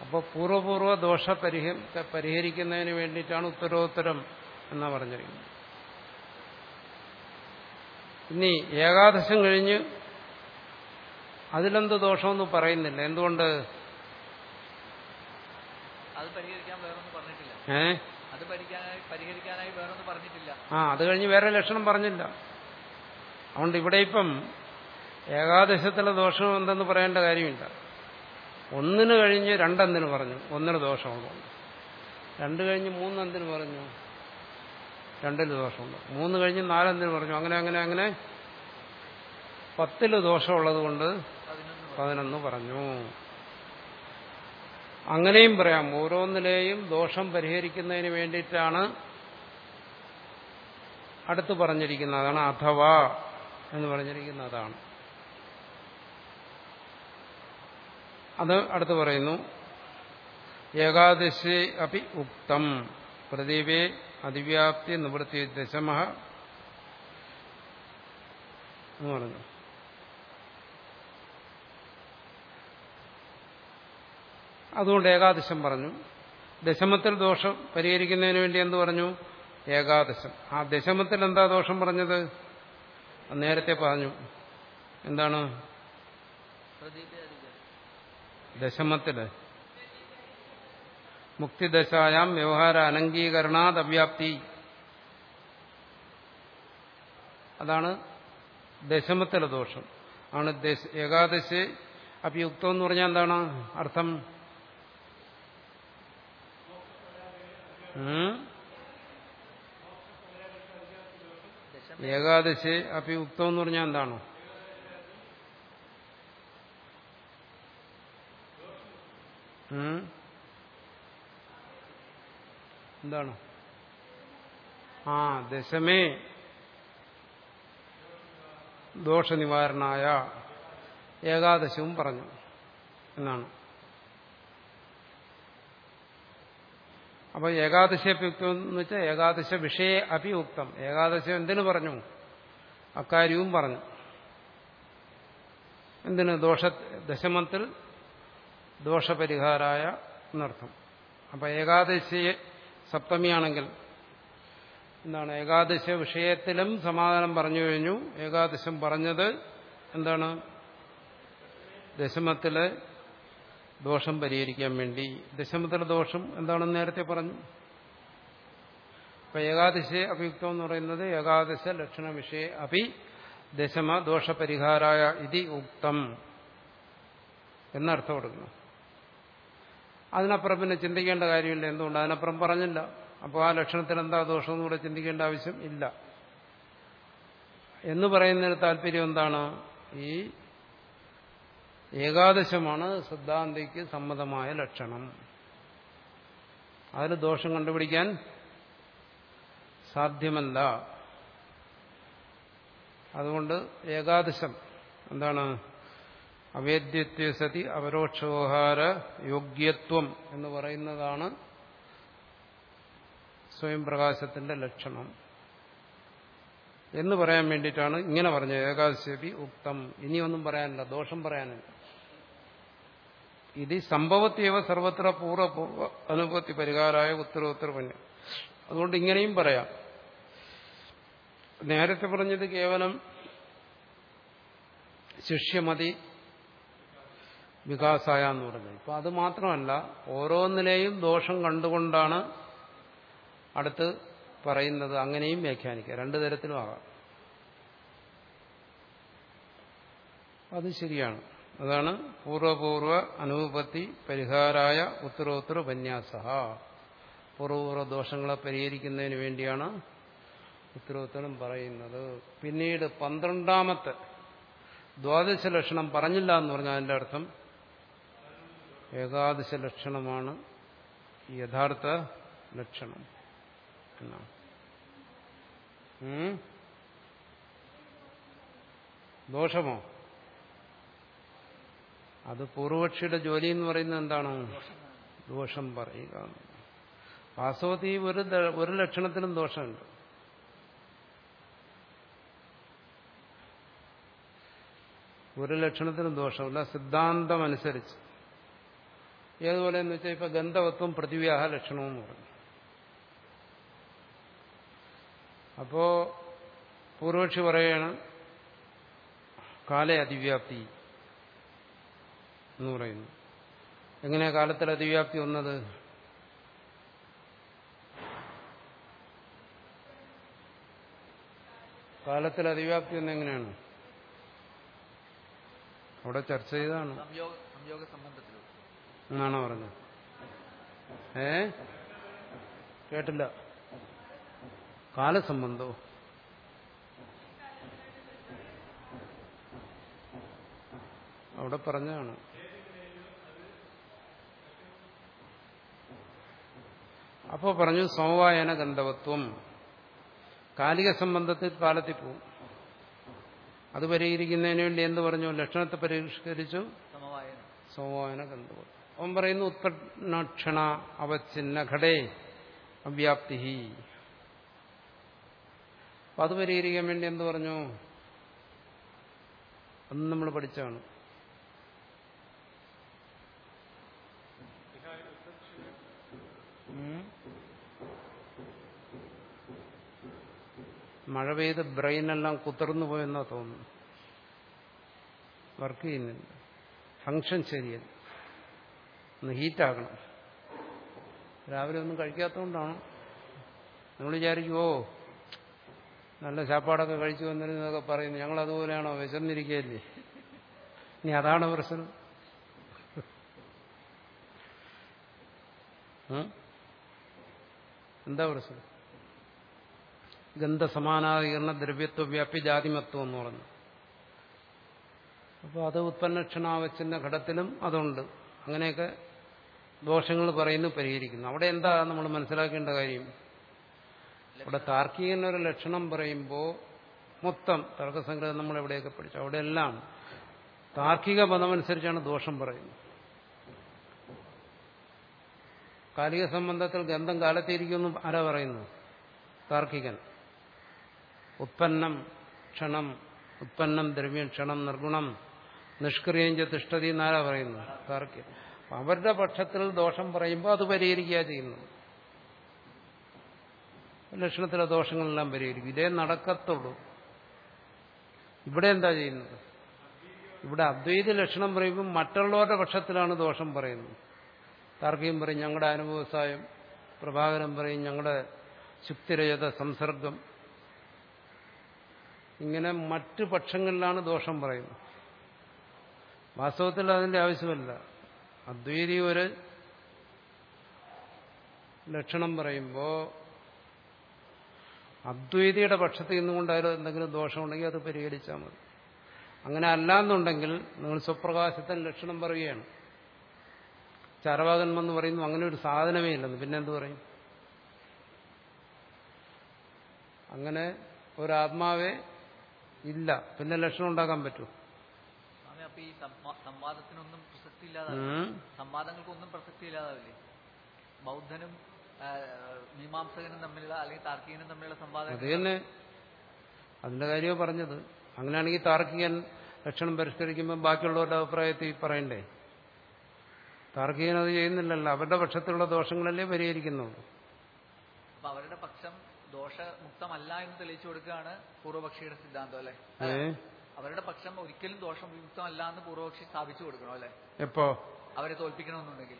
അപ്പോൾ പൂർവപൂർവ ദോഷ പരിഹ പരിഹരിക്കുന്നതിന് വേണ്ടിയിട്ടാണ് ഉത്തരോത്തരം എന്നാ പറഞ്ഞിരിക്കുന്നത്. ഇനി ഏകാദശം കഴിഞ്ഞ് അതിലെന്ത് ദോഷമൊന്നും പറയുന്നില്ല. എന്തുകൊണ്ട്? ഏ? ആ അത് കഴിഞ്ഞ് വേറെ ലക്ഷണം പറഞ്ഞില്ല. അതുകൊണ്ട് ഇവിടെ ഇപ്പം ഏകാദശത്തിലെ ദോഷം എന്തെന്ന് പറയേണ്ട കാര്യമില്ല. ഒന്നിന് കഴിഞ്ഞ് രണ്ടെന്തിന് പറഞ്ഞു. ഒന്നിന് ദോഷമാണ് രണ്ട് കഴിഞ്ഞ് മൂന്നെന്തിന് പറഞ്ഞു? രണ്ടിന് ദോഷമുണ്ട്. മൂന്ന് കഴിഞ്ഞ് നാലെന്തിന് പറഞ്ഞു? അങ്ങനെ അങ്ങനെ അങ്ങനെ പത്തിൽ ദോഷമുള്ളത് കൊണ്ട് പതിനൊന്ന് പറഞ്ഞു. അങ്ങനെയും പറയാം. ഓരോന്നിലെയും ദോഷം പരിഹരിക്കുന്നതിന് വേണ്ടിയിട്ടാണ് അടുത്ത് പറഞ്ഞിരിക്കുന്നത്. അതാണ് അഥവാ എന്ന് പറഞ്ഞിരിക്കുന്ന അതാണ് അത് അടുത്ത് പറയുന്നു. ഏകാദശി അപ്പി ഉക്തം. പ്രദീപേ അതിവ്യാപ്തി നിവൃത്തി ദശമ എന്ന് പറഞ്ഞു. അതുകൊണ്ട് ഏകാദശം പറഞ്ഞു. ദശമത്തിൽ ദോഷം പരിഹരിക്കുന്നതിന് വേണ്ടി എന്ത് പറഞ്ഞു? ഏകാദശം. ആ ദശമത്തിൽ എന്താ ദോഷം പറഞ്ഞത്? നേരത്തെ പറഞ്ഞു. എന്താണ്? ദശമത്തിൽ. മുക്തിദശായാം വ്യവഹാര അനംഗീകരണാത് അവ്യാപ്തി അതാണ് ദശമത്തിലെ ദോഷം. ആണ് ദശ- ഏകാദശി അഭിയുക്തം എന്ന് പറഞ്ഞാൽ എന്താണ് അർത്ഥം? ഏകാദശി അഭിയുക്തം എന്ന് പറഞ്ഞാൽ എന്താണ്? ഉം? എന്താണ്? ആ ദശമേ. ദോഷനിവാരണായ ഏകാദശവും പറഞ്ഞു. എന്നാണ്. അപ്പൊ ഏകാദശി അഭിയുക്തം എന്ന് വെച്ചാൽ ഏകാദശ വിഷയ അഭിയുക്തം ഏകാദശം എന്തിനു പറഞ്ഞു? അക്കാര്യവും പറഞ്ഞു. എന്തിന്? ദോഷ ദശമത്തിൽ ദോഷപരിഹാരായ എന്നർത്ഥം. അപ്പൊ ഏകാദശി സപ്തമിയാണെങ്കിൽ എന്താണ് ഏകാദശ വിഷയത്തിലും സമാധാനം പറഞ്ഞു കഴിഞ്ഞു. ഏകാദശം പറഞ്ഞത് എന്താണ്? ദശമത്തിലെ ദോഷം പരിഹരിക്കാൻ വേണ്ടി. ദശമത്തിലെ ദോഷം എന്താണെന്ന് നേരത്തെ പറഞ്ഞു. അപ്പൊ ഏകാദശി അഭിയുക്തം എന്ന് പറയുന്നത് ഏകാദശ ലക്ഷണ വിഷയ അഭി ദശമ ദോഷപരിഹാരായ ഇതി ഉക്തം എന്നർത്ഥം കൊടുക്കണം അതിനപ്പുറം പിന്നെ ചിന്തിക്കേണ്ട കാര്യമില്ല. എന്തുകൊണ്ട്? അതിനപ്പുറം പറഞ്ഞില്ല. അപ്പോൾ ആ ലക്ഷണത്തിൽ എന്താ ദോഷം കൂടെ ചിന്തിക്കേണ്ട ആവശ്യം ഇല്ല. എന്ന് പറയുന്നതിന് താല്പര്യം എന്താണ്? ഈ ഏകാദശമാണ് സിദ്ധാന്തിക്ക് സമ്മതമായ ലക്ഷണം. അതിൽ ദോഷം കണ്ടുപിടിക്കാൻ സാധ്യമല്ല. അതുകൊണ്ട് ഏകാദശം എന്താണ്? അവേദ്യത്വ സതി അപരോക്ഷോഹാര യോഗ്യത്വം എന്ന് പറയുന്നതാണ് സ്വയം പ്രകാശത്തിന്റെ ലക്ഷണം. എന്ന് പറയാൻ വേണ്ടിയിട്ടാണ് ഇങ്ങനെ പറഞ്ഞത്. ഏകാദശി ഉക്തം. ഇനിയൊന്നും പറയാനില്ല. ദോഷം പറയാനില്ല. ഇത് സംഭവത്യവ സർവത്ര പൂർവപൂർവ അനുഭവത്തി പരിഹാരമായ ഉത്തരോത്തരപന്യ അതുകൊണ്ട് ഇങ്ങനെയും പറയാം. നേരത്തെ പറഞ്ഞത് കേവലം ശിഷ്യമതി വികാസായ എന്ന് പറഞ്ഞത്. ഇപ്പൊ അത് മാത്രമല്ല ഓരോന്നിലെയും ദോഷം കണ്ടുകൊണ്ടാണ് അടുത്ത് പറയുന്നത് അങ്ങനെയും വ്യാഖ്യാനിക്കുക. രണ്ടു തരത്തിലും ആകാം. അത് ശരിയാണ്. അതാണ് പൂർവപൂർവ അനുപത്തി പരിഹാരായ ഉത്തരോത്തര ഉപന്യാസ പൂർവപൂർവ ദോഷങ്ങളെ പരിഹരിക്കുന്നതിന് വേണ്ടിയാണ് ഉത്തരോത്തരം പറയുന്നത്. പിന്നീട് പന്ത്രണ്ടാമത്തെ ദ്വാദശ ലക്ഷണം പറഞ്ഞില്ല എന്ന് പറഞ്ഞാൽ അതിന്റെ അർത്ഥം ഏകാദശ ലക്ഷണമാണ് യഥാർത്ഥ ലക്ഷണം എന്നാണ്? ദോഷമോ? അത് പൂർവപക്ഷിയുടെ ജോലി എന്ന് പറയുന്നത് എന്താണ്? ദോഷം പറയുക. വാസ്തവത്തിൽ ഒരു ഒരു ലക്ഷണത്തിനും ദോഷമുണ്ട്. ഒരു ലക്ഷണത്തിനും ദോഷമില്ല. സിദ്ധാന്തം അനുസരിച്ച് ഏതുപോലെ എന്ന് വെച്ചാൽ ഇപ്പൊ ഗന്ധവത്വം പ്രതിവ്യാഹ ലക്ഷണമെന്ന് പറഞ്ഞു. അപ്പോ പൂർവക്ഷി പറയാണ് കാലേ അതിവ്യാപ്തി എന്ന് പറയുന്നു. എങ്ങനെയാ കാലത്തിൽ അതിവ്യാപ്തി വന്നത്? കാലത്തിൽ അതിവ്യാപ്തി വന്ന എങ്ങനെയാണ്? അവിടെ ചർച്ച ചെയ്താണ് സംയോഗ സംബന്ധത്തിലോ? എന്നാണ് പറഞ്ഞത്? ഏ? കേട്ടില്ല. കാലസംബന്ധോ? അവിടെ പറഞ്ഞതാണ്. അപ്പോൾ പറഞ്ഞു സമവായന ഗന്ധവത്വം. കാലിക സംബന്ധത്തിൽ കാലത്തിൽ പോവും. അത് പരിഹരിക്കുന്നതിന് വേണ്ടി എന്ത് പറഞ്ഞു? ലക്ഷണത്തെ പരിഷ്കരിച്ചു. സമവായന. സമവായന ഗന്ധവത്വം. അവൻ പറയുന്നു ഉത്പന്നക്ഷണ അവച്ഛിന്ന ഘടേ അവ്യാപ്തി അപ്പൊ അത് പരിഹരിക്കാൻ വേണ്ടി എന്ത് പറഞ്ഞു? അന്ന് നമ്മൾ പഠിച്ചാണ്. മഴ പെയ്ത് ബ്രെയിനെല്ലാം കുത്തർന്നു പോയെന്നാ തോന്നുന്നു. വർക്ക് ചെയ്യുന്നില്ല. ഫങ്ഷൻ ശരിയല്ല. ഒന്ന് ഹീറ്റാക്കണം. രാവിലെ ഒന്നും കഴിക്കാത്തതുകൊണ്ടാണ് നമ്മൾ ഓ നല്ല ചാപ്പാടൊക്കെ കഴിച്ചു വന്നിരുന്നതൊക്കെ പറയുന്നു. ഞങ്ങൾ അതുപോലെയാണോ വിശന്നിരിക്കുകയല്ലേ? ഇനി അതാണ് പ്രശ്നം? എന്താ പ്രശ്നം? ഗന്ധസമാനാധികരണ ദ്രവ്യത്വ വ്യാപ്യ ജാതിമത്വം എന്ന് പറഞ്ഞു. അപ്പോൾ അത് ഉത്പന്നക്ഷണാവച്ചിന്റെ ഘടത്തിലും അതുണ്ട്. അങ്ങനെയൊക്കെ ദോഷങ്ങൾ പറയുന്നു പരിഹരിക്കുന്നു. അവിടെ എന്താ നമ്മൾ മനസ്സിലാക്കേണ്ട കാര്യം? അവിടെ താർക്കികൻ ഒരു ലക്ഷണം പറയുമ്പോൾ മൊത്തം തർക്കസംഗ്രഹം നമ്മൾ എവിടെയൊക്കെ പഠിച്ചു? അവിടെയെല്ലാം താർക്കിക പദമനുസരിച്ചാണ് ദോഷം പറയുന്നത്. കാലിക സംബന്ധത്തിൽ ഗന്ധം കാലത്തിരിക്കുമെന്ന് ആരാ പറയുന്നു താർക്കികൻ. ഉത്പന്നം ക്ഷണം ഉത്പന്നം ദ്രവ്യം ക്ഷണം നിർഗുണം നിഷ്ക്രിയഞ്ച തിഷ്ടതി എന്നാരാ പറയുന്നു താർക്കികൻ. അവരുടെ പക്ഷത്തിൽ ദോഷം പറയുമ്പോൾ അത് പരിഹരിക്കുക ചെയ്യുന്നു ലക്ഷണത്തിലെ ദോഷങ്ങളെല്ലാം പരിഹരിക്കും. ഇതേ നടക്കത്തുള്ളൂ. ഇവിടെ എന്താ ചെയ്യുന്നത്? ഇവിടെ അദ്വൈത ലക്ഷണം പറയുമ്പോൾ മറ്റുള്ളവരുടെ പക്ഷത്തിലാണ് ദോഷം പറയുന്നത്. താർക്കികം പറയും ഞങ്ങളുടെ അനുഭവസായം. പ്രഭാകരൻ പറയും ഞങ്ങളുടെ ശുക്തിരജത സംസർഗം. ഇങ്ങനെ മറ്റു പക്ഷങ്ങളിലാണ് ദോഷം പറയുന്നത്. വാസ്തവത്തിൽ അതിന്റെ ആവശ്യമില്ല. അദ്വൈതി ഒരു ലക്ഷണം പറയുമ്പോൾ അദ്വൈതിയുടെ പക്ഷത്തിൽ നിന്നുകൊണ്ട് അതിൽ എന്തെങ്കിലും ദോഷമുണ്ടെങ്കിൽ അത് പരിഹരിച്ചാൽ മതി. അങ്ങനെ അല്ലാന്നുണ്ടെങ്കിൽ നിങ്ങൾ സ്വപ്രകാശത്തിന് ലക്ഷണം പറയുകയാണ്. ചാരവാകൻ എന്ന് പറയുന്നു അങ്ങനെ ഒരു സാധനമേ ഇല്ലെന്ന്. പിന്നെ എന്ത് പറയും? അങ്ങനെ ഒരാത്മാവേ ഇല്ല. പിന്നെ ലക്ഷണം ഉണ്ടാക്കാൻ പറ്റൂ? സ്വാമി അപ്പൊ ഈ സംവാ- സംവാദത്തിനൊന്നും പ്രസക്തി ഇല്ലാതാവില്ലേ സംവാദങ്ങൾക്കൊന്നും പ്രസക്തി ഇല്ലാതാവില്ലേ ബൗദ്ധനും മീമാംസകനും തമ്മിലുള്ള അല്ലെങ്കിൽ താർക്കികനും തമ്മിലുള്ള അത് തന്നെ. അതിന്റെ കാര്യമാണ് പറഞ്ഞത്. അങ്ങനെയാണെങ്കിൽ താർക്കികൻ ലക്ഷണം പരിഷ്കരിക്കുമ്പോൾ ബാക്കിയുള്ളവരുടെ അഭിപ്രായത്തിൽ പറയണ്ടേ? താർക്കികൻ അത് ചെയ്യുന്നില്ലല്ലോ. അവരുടെ പക്ഷത്തിലുള്ള ദോഷങ്ങളല്ലേ പരിഹരിക്കുന്നുള്ളൂ അപ്പൊ അവരുടെ പക്ഷം ദോഷമുക്തമല്ല എന്ന് തെളിയിച്ചു കൊടുക്കുകയാണ് പൂർവപക്ഷിയുടെ സിദ്ധാന്തം അല്ലെ? അവരുടെ പക്ഷം ഒരിക്കലും ദോഷം വിമുക്തമല്ല എന്ന് പൂർവപക്ഷി സ്ഥാപിച്ചു കൊടുക്കണം അല്ലെ? എപ്പോ? അവരെ തോൽപ്പിക്കണമെന്നുണ്ടെങ്കിൽ.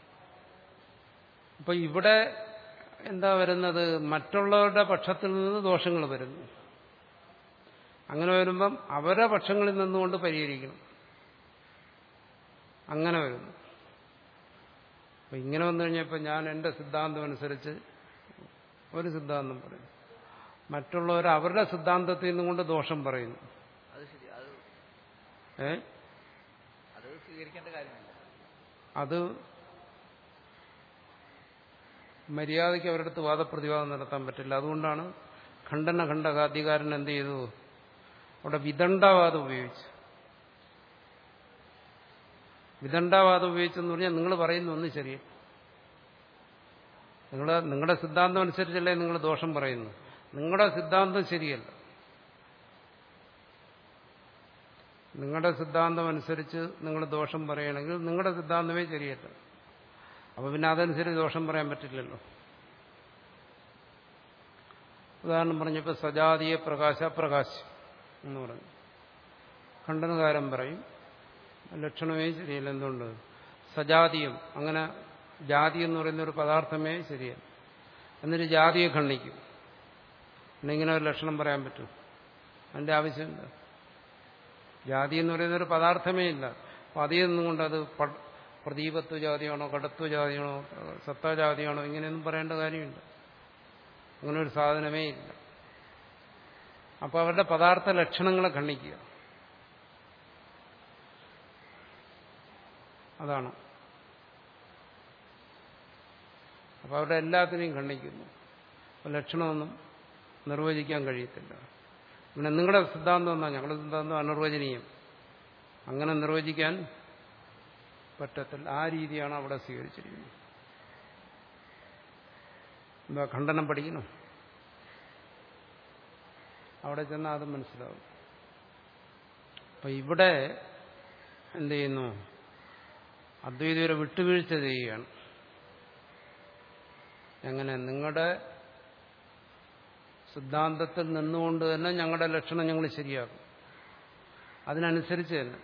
അപ്പൊ ഇവിടെ എന്താ വരുന്നത്? മറ്റുള്ളവരുടെ പക്ഷത്തിൽ നിന്ന് ദോഷങ്ങൾ വരുന്നു. അങ്ങനെ വരുമ്പം അവരുടെ പക്ഷങ്ങളിൽ നിന്നുകൊണ്ട് പരിഹരിക്കണം. അങ്ങനെ വരുന്നു. അപ്പൊ ഇങ്ങനെ വന്നു കഴിഞ്ഞപ്പോൾ ഞാൻ എന്റെ സിദ്ധാന്തം അനുസരിച്ച് ഒരു സിദ്ധാന്തം പറയും മറ്റുള്ളവർ അവരുടെ സിദ്ധാന്തത്തിൽ നിന്നുകൊണ്ട് ദോഷം പറയുന്നു. അത് മര്യാദയ്ക്ക് അവരുടെ അടുത്ത് വാദപ്രതിവാദം നടത്താൻ പറ്റില്ല. അതുകൊണ്ടാണ് ഖണ്ഡന ഖണ്ഡകാധികാരൻ എന്ത് ചെയ്തു? അവിടെ വിദണ്ഡാവാദം ഉപയോഗിച്ചു. വിദണ്ഡാവാദം ഉപയോഗിച്ചെന്ന് പറഞ്ഞാൽ നിങ്ങൾ പറയുന്ന ഒന്ന് ശരി. നിങ്ങൾ നിങ്ങളുടെ സിദ്ധാന്തം അനുസരിച്ചല്ലേ നിങ്ങൾ ദോഷം പറയുന്നു നിങ്ങളുടെ സിദ്ധാന്തം ശരിയല്ല. നിങ്ങളുടെ സിദ്ധാന്തം അനുസരിച്ച് നിങ്ങൾ ദോഷം പറയണമെങ്കിൽ നിങ്ങളുടെ സിദ്ധാന്തമേ ശരിയല്ല. അപ്പൊ പിന്നെ അതനുസരിച്ച് ദോഷം പറയാൻ പറ്റില്ലല്ലോ. ഉദാഹരണം പറഞ്ഞപ്പോൾ സജാതീയ പ്രകാശ പ്രകാശം എന്ന് പറഞ്ഞു. ഖണ്ഡനകാരൻ പറയും. ലക്ഷണമേ ശരിയല്ല. എന്തുകൊണ്ട്? സജാതീയം. അങ്ങനെ ജാതി എന്ന് പറയുന്ന ഒരു പദാർത്ഥമേ ശരിയല്ല. എന്നിട്ട് ജാതിയെ ഖണ്ഡിക്കും. എന്നിങ്ങനെ ഒരു ലക്ഷണം പറയാൻ പറ്റും. അതിന്റെ ആവശ്യമില്ല. ജാതി എന്ന് പറയുന്ന ഒരു പദാർത്ഥമേ ഇല്ല. അപ്പൊ അതിൽ നിന്നുകൊണ്ട് അത് പ്രദീപത്വ ജാതിയാണോ കടത്വ ജാതിയാണോ സത്താജാതിയാണോ ഇങ്ങനെയൊന്നും പറയേണ്ട കാര്യമില്ല. അങ്ങനെ ഒരു സാധനമേ ഇല്ല. അപ്പൊ അവരുടെ പദാർത്ഥ ലക്ഷണങ്ങളെ ഖണ്ഡിക്കുക. അതാണ്. അപ്പൊ അവരുടെ എല്ലാത്തിനെയും ഖണ്ഡിക്കുന്നു. അപ്പൊ ലക്ഷണമൊന്നും നിർവചിക്കാൻ കഴിയത്തില്ല. പിന്നെ നിങ്ങളുടെ സിദ്ധാന്തം എന്നാ ഞങ്ങളുടെ സിദ്ധാന്തം അനിർവചനീയം. അങ്ങനെ നിർവചിക്കാൻ പറ്റത്തില്ല. ആ രീതിയാണ് അവിടെ സ്വീകരിച്ചിരിക്കുന്നത്. എന്താ ഖണ്ഡനം പഠിക്കണം അവിടെ ചെന്നാൽ അത് മനസ്സിലാവും. അപ്പൊ ഇവിടെ എന്ത് ചെയ്യുന്നു? അദ്വൈതരെ വിട്ടുവീഴ്ച ചെയ്യുകയാണ്. എങ്ങനെ? നിങ്ങളുടെ സിദ്ധാന്തത്തിൽ നിന്നുകൊണ്ട് തന്നെ ഞങ്ങളുടെ ലക്ഷണം ഞങ്ങൾ ശരിയാക്കും. അതിനനുസരിച്ച് തന്നെ.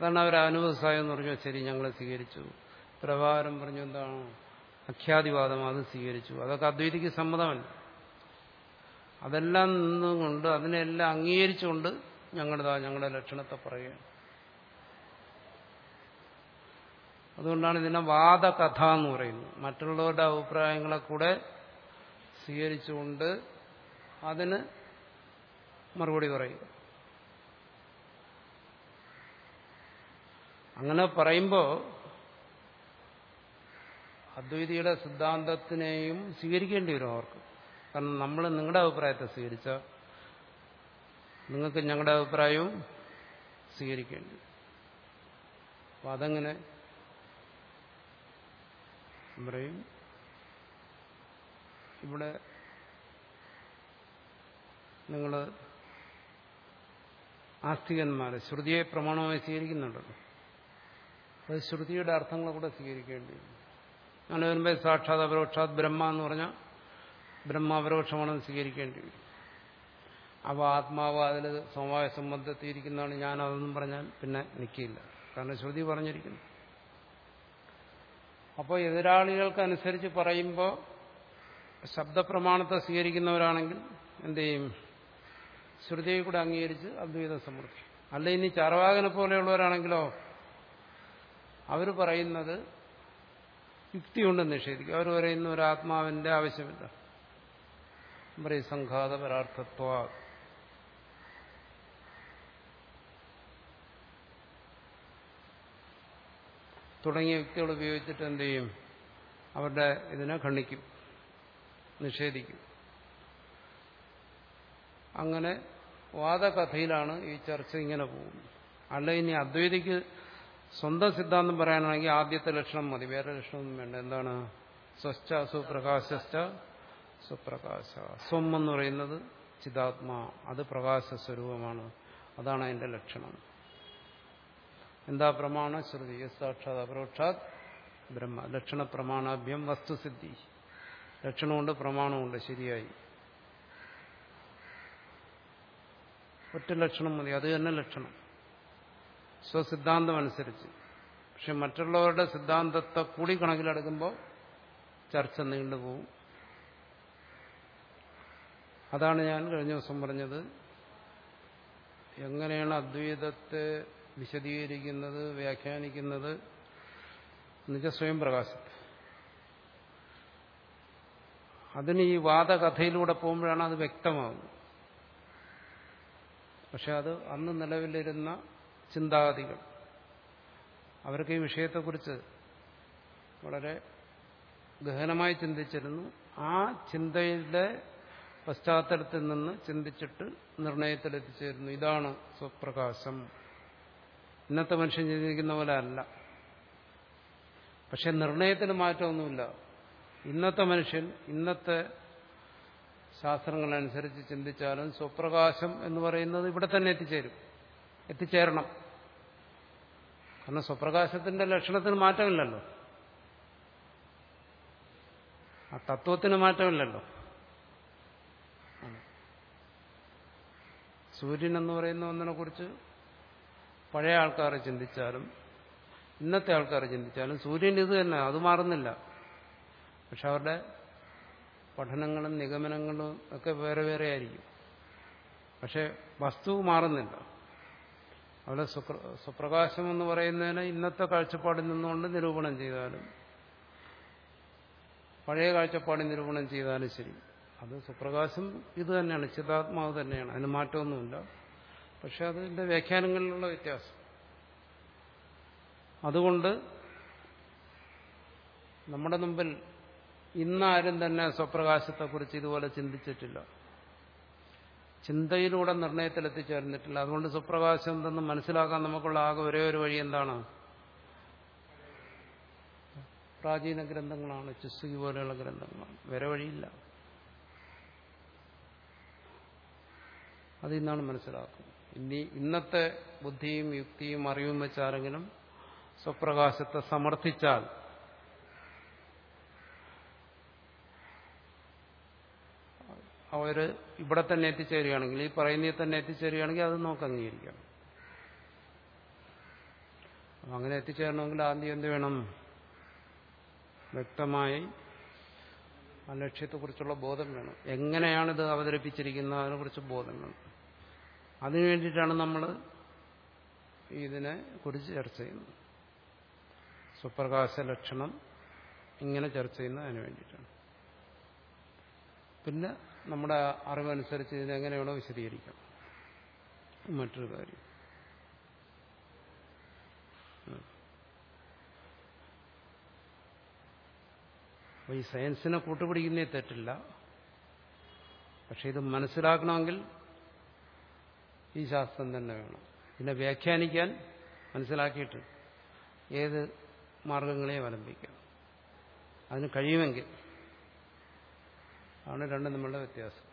അതാണ് അവർ അനുഭവസായം എന്ന് പറഞ്ഞു ശരി ഞങ്ങൾ സ്വീകരിച്ചു. പ്രഭാകരം പറഞ്ഞു എന്താണ്? അഖ്യാതിവാദം അത് സ്വീകരിച്ചു. അതൊക്കെ അദ്വൈതിക്ക് സമ്മതമല്ല. അതെല്ലാം നിന്നുകൊണ്ട് അതിനെല്ലാം അംഗീകരിച്ചുകൊണ്ട് ഞങ്ങളുടെ ഞങ്ങളുടെ ലക്ഷണത്തെ പറയുകയാണ്. അതുകൊണ്ടാണ് ഇതിനെ വാദകഥ എന്ന് പറയുന്നത്. മറ്റുള്ളവരുടെ അഭിപ്രായങ്ങളെ കൂടെ സ്വീകരിച്ചുകൊണ്ട് അതിന് മറുപടി പറയുക അങ്ങനെ പറയുമ്പോൾ അദ്വൈതിയുടെ സിദ്ധാന്തത്തിനെയും സ്വീകരിക്കേണ്ടി വരും അവർക്ക്. കാരണം നമ്മൾ നിങ്ങളുടെ അഭിപ്രായത്തെ സ്വീകരിച്ച നിങ്ങൾക്ക് ഞങ്ങളുടെ അഭിപ്രായവും സ്വീകരിക്കേണ്ടി അപ്പം അതെങ്ങനെ? പറയും ഇവിടെ നിങ്ങൾ ആസ്തികന്മാരെ ശ്രുതിയെ പ്രമാണമായി സ്വീകരിക്കുന്നുണ്ടല്ലോ അത് ശ്രുതിയുടെ അർത്ഥങ്ങളെ കൂടെ സ്വീകരിക്കേണ്ടി അങ്ങനെ വരുമ്പോൾ സാക്ഷാത് അപരോക്ഷാത് ബ്രഹ്മ എന്ന് പറഞ്ഞാൽ ബ്രഹ്മ അപരോക്ഷമാണെന്ന് സ്വീകരിക്കേണ്ടി വരും. അപ്പോൾ ആത്മാവ് അതിൽ സമവായ സംബന്ധത്തിയിരിക്കുന്നതാണ് ഞാൻ അതൊന്നും പറഞ്ഞാൽ പിന്നെ നിൽക്കില്ല കാരണം ശ്രുതി പറഞ്ഞിരിക്കുന്നു. അപ്പോൾ എതിരാളികൾക്കനുസരിച്ച് പറയുമ്പോൾ ശബ്ദപ്രമാണത്തെ സ്വീകരിക്കുന്നവരാണെങ്കിൽ എന്ത് ചെയ്യും? ശ്രുതിയെ കൂടെ അംഗീകരിച്ച് അദ്വൈത സമൃദ്ധി. അല്ല ഇനി ചാർവാകനെ പോലെയുള്ളവരാണെങ്കിലോ അവർ പറയുന്നത് യുക്തി കൊണ്ട് നിഷേധിക്കും. അവർ പറയുന്ന ഒരു ആത്മാവിന്റെ ആവശ്യമില്ല. പറയും സംഘാത പരാർത്ഥത്വ. തുടങ്ങിയ യുക്തികൾ ഉപയോഗിച്ചിട്ട് എന്ത് ചെയ്യും? അവരുടെ ഇതിനെ ഖണ്ഡിക്കും. നിഷേധിക്കും. അങ്ങനെ വാദകഥയിലാണ് ഈ ചർച്ച ഇങ്ങനെ പോകുന്നത്. അല്ല ഇനി അദ്വൈതിക്ക് സ്വന്തം സിദ്ധാന്തം പറയാനാണെങ്കിൽ ആദ്യത്തെ ലക്ഷണം മതി. വേറെ ലക്ഷണമൊന്നും വേണ്ട. എന്താണ്? സ്വസ്ഥ സുപ്രകാശസ്ഥ സുപ്രകാശ. സ്വം എന്ന് പറയുന്നത് ചിതാത്മാ. അത് പ്രകാശ സ്വരൂപമാണ് അതാണ് അതിന്റെ ലക്ഷണം. എന്താ പ്രമാണ ശ്രുതി? സാക്ഷാത് അപരോക്ഷാത് ബ്രഹ്മ. ലക്ഷണ പ്രമാണാഭ്യം വസ്തുസിദ്ധി. ലക്ഷണമുണ്ട് പ്രമാണമുണ്ട് ശരിയായി. ഒറ്റ ലക്ഷണം മതി അത് തന്നെ ലക്ഷണം. സ്വസിദ്ധാന്തം അനുസരിച്ച് പക്ഷെ മറ്റുള്ളവരുടെ സിദ്ധാന്തത്തെ കൂടി കണക്കിലെടുക്കുമ്പോൾ ചർച്ച നീണ്ടുപോകും അതാണ് ഞാൻ കഴിഞ്ഞ ദിവസം പറഞ്ഞത്. എങ്ങനെയാണ് അദ്വൈതത്തെ വിശദീകരിക്കുന്നത് വ്യാഖ്യാനിക്കുന്നത്? എന്നുവെച്ചാൽ സ്വയം പ്രകാശത്തെ അതിന് ഈ വാദകഥയിലൂടെ പോകുമ്പോഴാണ് അത് വ്യക്തമാകുന്നത് പക്ഷെ അത് അന്ന് നിലവിലിരുന്ന ചിന്താഗതികൾ. അവർക്ക് ഈ വിഷയത്തെക്കുറിച്ച് വളരെ ഗഹനമായി ചിന്തിച്ചിരുന്നു. ആ ചിന്തയുടെ പശ്ചാത്തലത്തിൽ നിന്ന് ചിന്തിച്ചിട്ട് നിർണയത്തിലെത്തിച്ചേരുന്നു. ഇതാണ് സ്വപ്രകാശം. ഇന്നത്തെ മനുഷ്യൻ ചിന്തിക്കുന്ന പോലെ അല്ല. പക്ഷെ നിർണയത്തിന് മാറ്റമൊന്നുമില്ല. ഇന്നത്തെ മനുഷ്യൻ ഇന്നത്തെ ശാസ്ത്രങ്ങളനുസരിച്ച് ചിന്തിച്ചാലും സ്വപ്രകാശം എന്ന് പറയുന്നത് ഇവിടെ തന്നെ എത്തിച്ചേരും. എത്തിച്ചേരണം. കാരണം സ്വപ്രകാശത്തിന്റെ ലക്ഷണത്തിന് മാറ്റമില്ലല്ലോ. ആ തത്വത്തിന് മാറ്റമില്ലല്ലോ. സൂര്യൻ എന്ന് പറയുന്ന ഒന്നിനെ കുറിച്ച് പഴയ ആൾക്കാരെ ചിന്തിച്ചാലും ഇന്നത്തെ ആൾക്കാരെ ചിന്തിച്ചാലും സൂര്യൻ ഇത് തന്നെ അത് മാറുന്നില്ല. പക്ഷെ അവരുടെ പഠനങ്ങളും നിഗമനങ്ങളും ഒക്കെ വേറെ വേറെ ആയിരിക്കും. പക്ഷെ വസ്തു മാറുന്നില്ല. അവിടെ സുപ്രകാശം എന്ന് പറയുന്നതിന് ഇന്നത്തെ കാഴ്ചപ്പാടിൽ നിന്നുകൊണ്ട് നിരൂപണം ചെയ്താലും പഴയ കാഴ്ചപ്പാടിൽ നിരൂപണം ചെയ്താലും ശരി. അത് സുപ്രകാശം ഇത് തന്നെയാണ് ചിതാത്മാവ് തന്നെയാണ്. അതിന് മാറ്റമൊന്നുമില്ല. പക്ഷെ അതിന്റെ വ്യാഖ്യാനങ്ങളിലുള്ള വ്യത്യാസം. അതുകൊണ്ട് നമ്മുടെ മുമ്പിൽ ഇന്നാരും തന്നെ സ്വപ്രകാശത്തെക്കുറിച്ച് ഇതുപോലെ ചിന്തിച്ചിട്ടില്ല. ചിന്തയിലൂടെ നിർണയത്തിൽ എത്തിച്ചേർന്നിട്ടില്ല അതുകൊണ്ട് സ്വപ്രകാശം എന്തെന്ന് മനസ്സിലാക്കാൻ നമുക്കുള്ള ആകെ ഒരേ ഒരു വഴി എന്താണ്? പ്രാചീന ഗ്രന്ഥങ്ങളാണ് ചുസ്സുകി പോലെയുള്ള ഗ്രന്ഥങ്ങളാണ്. വേറെ വഴിയില്ല. അതിൽ നിന്നാണ് മനസ്സിലാക്കുന്നത്. ഇനി ഇന്നത്തെ ബുദ്ധിയും യുക്തിയും അറിവും വെച്ചാരെങ്കിലും സ്വപ്രകാശത്തെ സമർത്ഥിച്ചാൽ അവർ ഇവിടെ തന്നെ എത്തിച്ചേരുകയാണെങ്കിൽ ഈ പറയുന്നതിൽ തന്നെ എത്തിച്ചേരുകയാണെങ്കിൽ അത് നമുക്ക് അംഗീകരിക്കാം. അങ്ങനെ എത്തിച്ചേരണമെങ്കിൽ ആദ്യം എന്ത് വേണം? വ്യക്തമായി ആ ലക്ഷ്യത്തെക്കുറിച്ചുള്ള ബോധം വേണം. എങ്ങനെയാണിത് അവതരിപ്പിച്ചിരിക്കുന്നത്? അതിനെക്കുറിച്ച് ബോധം വേണം. അതിനു വേണ്ടിയിട്ടാണ് നമ്മൾ ഇതിനെ കുറിച്ച് ചർച്ച ചെയ്യുന്നത്. സുപ്രകാശ ലക്ഷണം ഇങ്ങനെ ചർച്ച ചെയ്യുന്നത് അതിനു വേണ്ടിയിട്ടാണ്. പിന്നെ നമ്മുടെ അറിവനുസരിച്ച് ഇതിനെങ്ങനെയാണോ വിശദീകരിക്കാം. മറ്റൊരു കാര്യം. അപ്പൊ ഈ സയൻസിനെ കൂട്ടുപിടിക്കുന്നേ തെറ്റില്ല. പക്ഷെ ഇത് മനസ്സിലാക്കണമെങ്കിൽ ഈ ശാസ്ത്രം തന്നെ വേണം. പിന്നെ വ്യാഖ്യാനിക്കാൻ മനസ്സിലാക്കിയിട്ട് ഏത് മാർഗങ്ങളെയും അവലംബിക്കാം. അതിന് കഴിയുമെങ്കിൽ ആണ് രണ്ടും തമ്മിലുള്ള വ്യത്യാസം.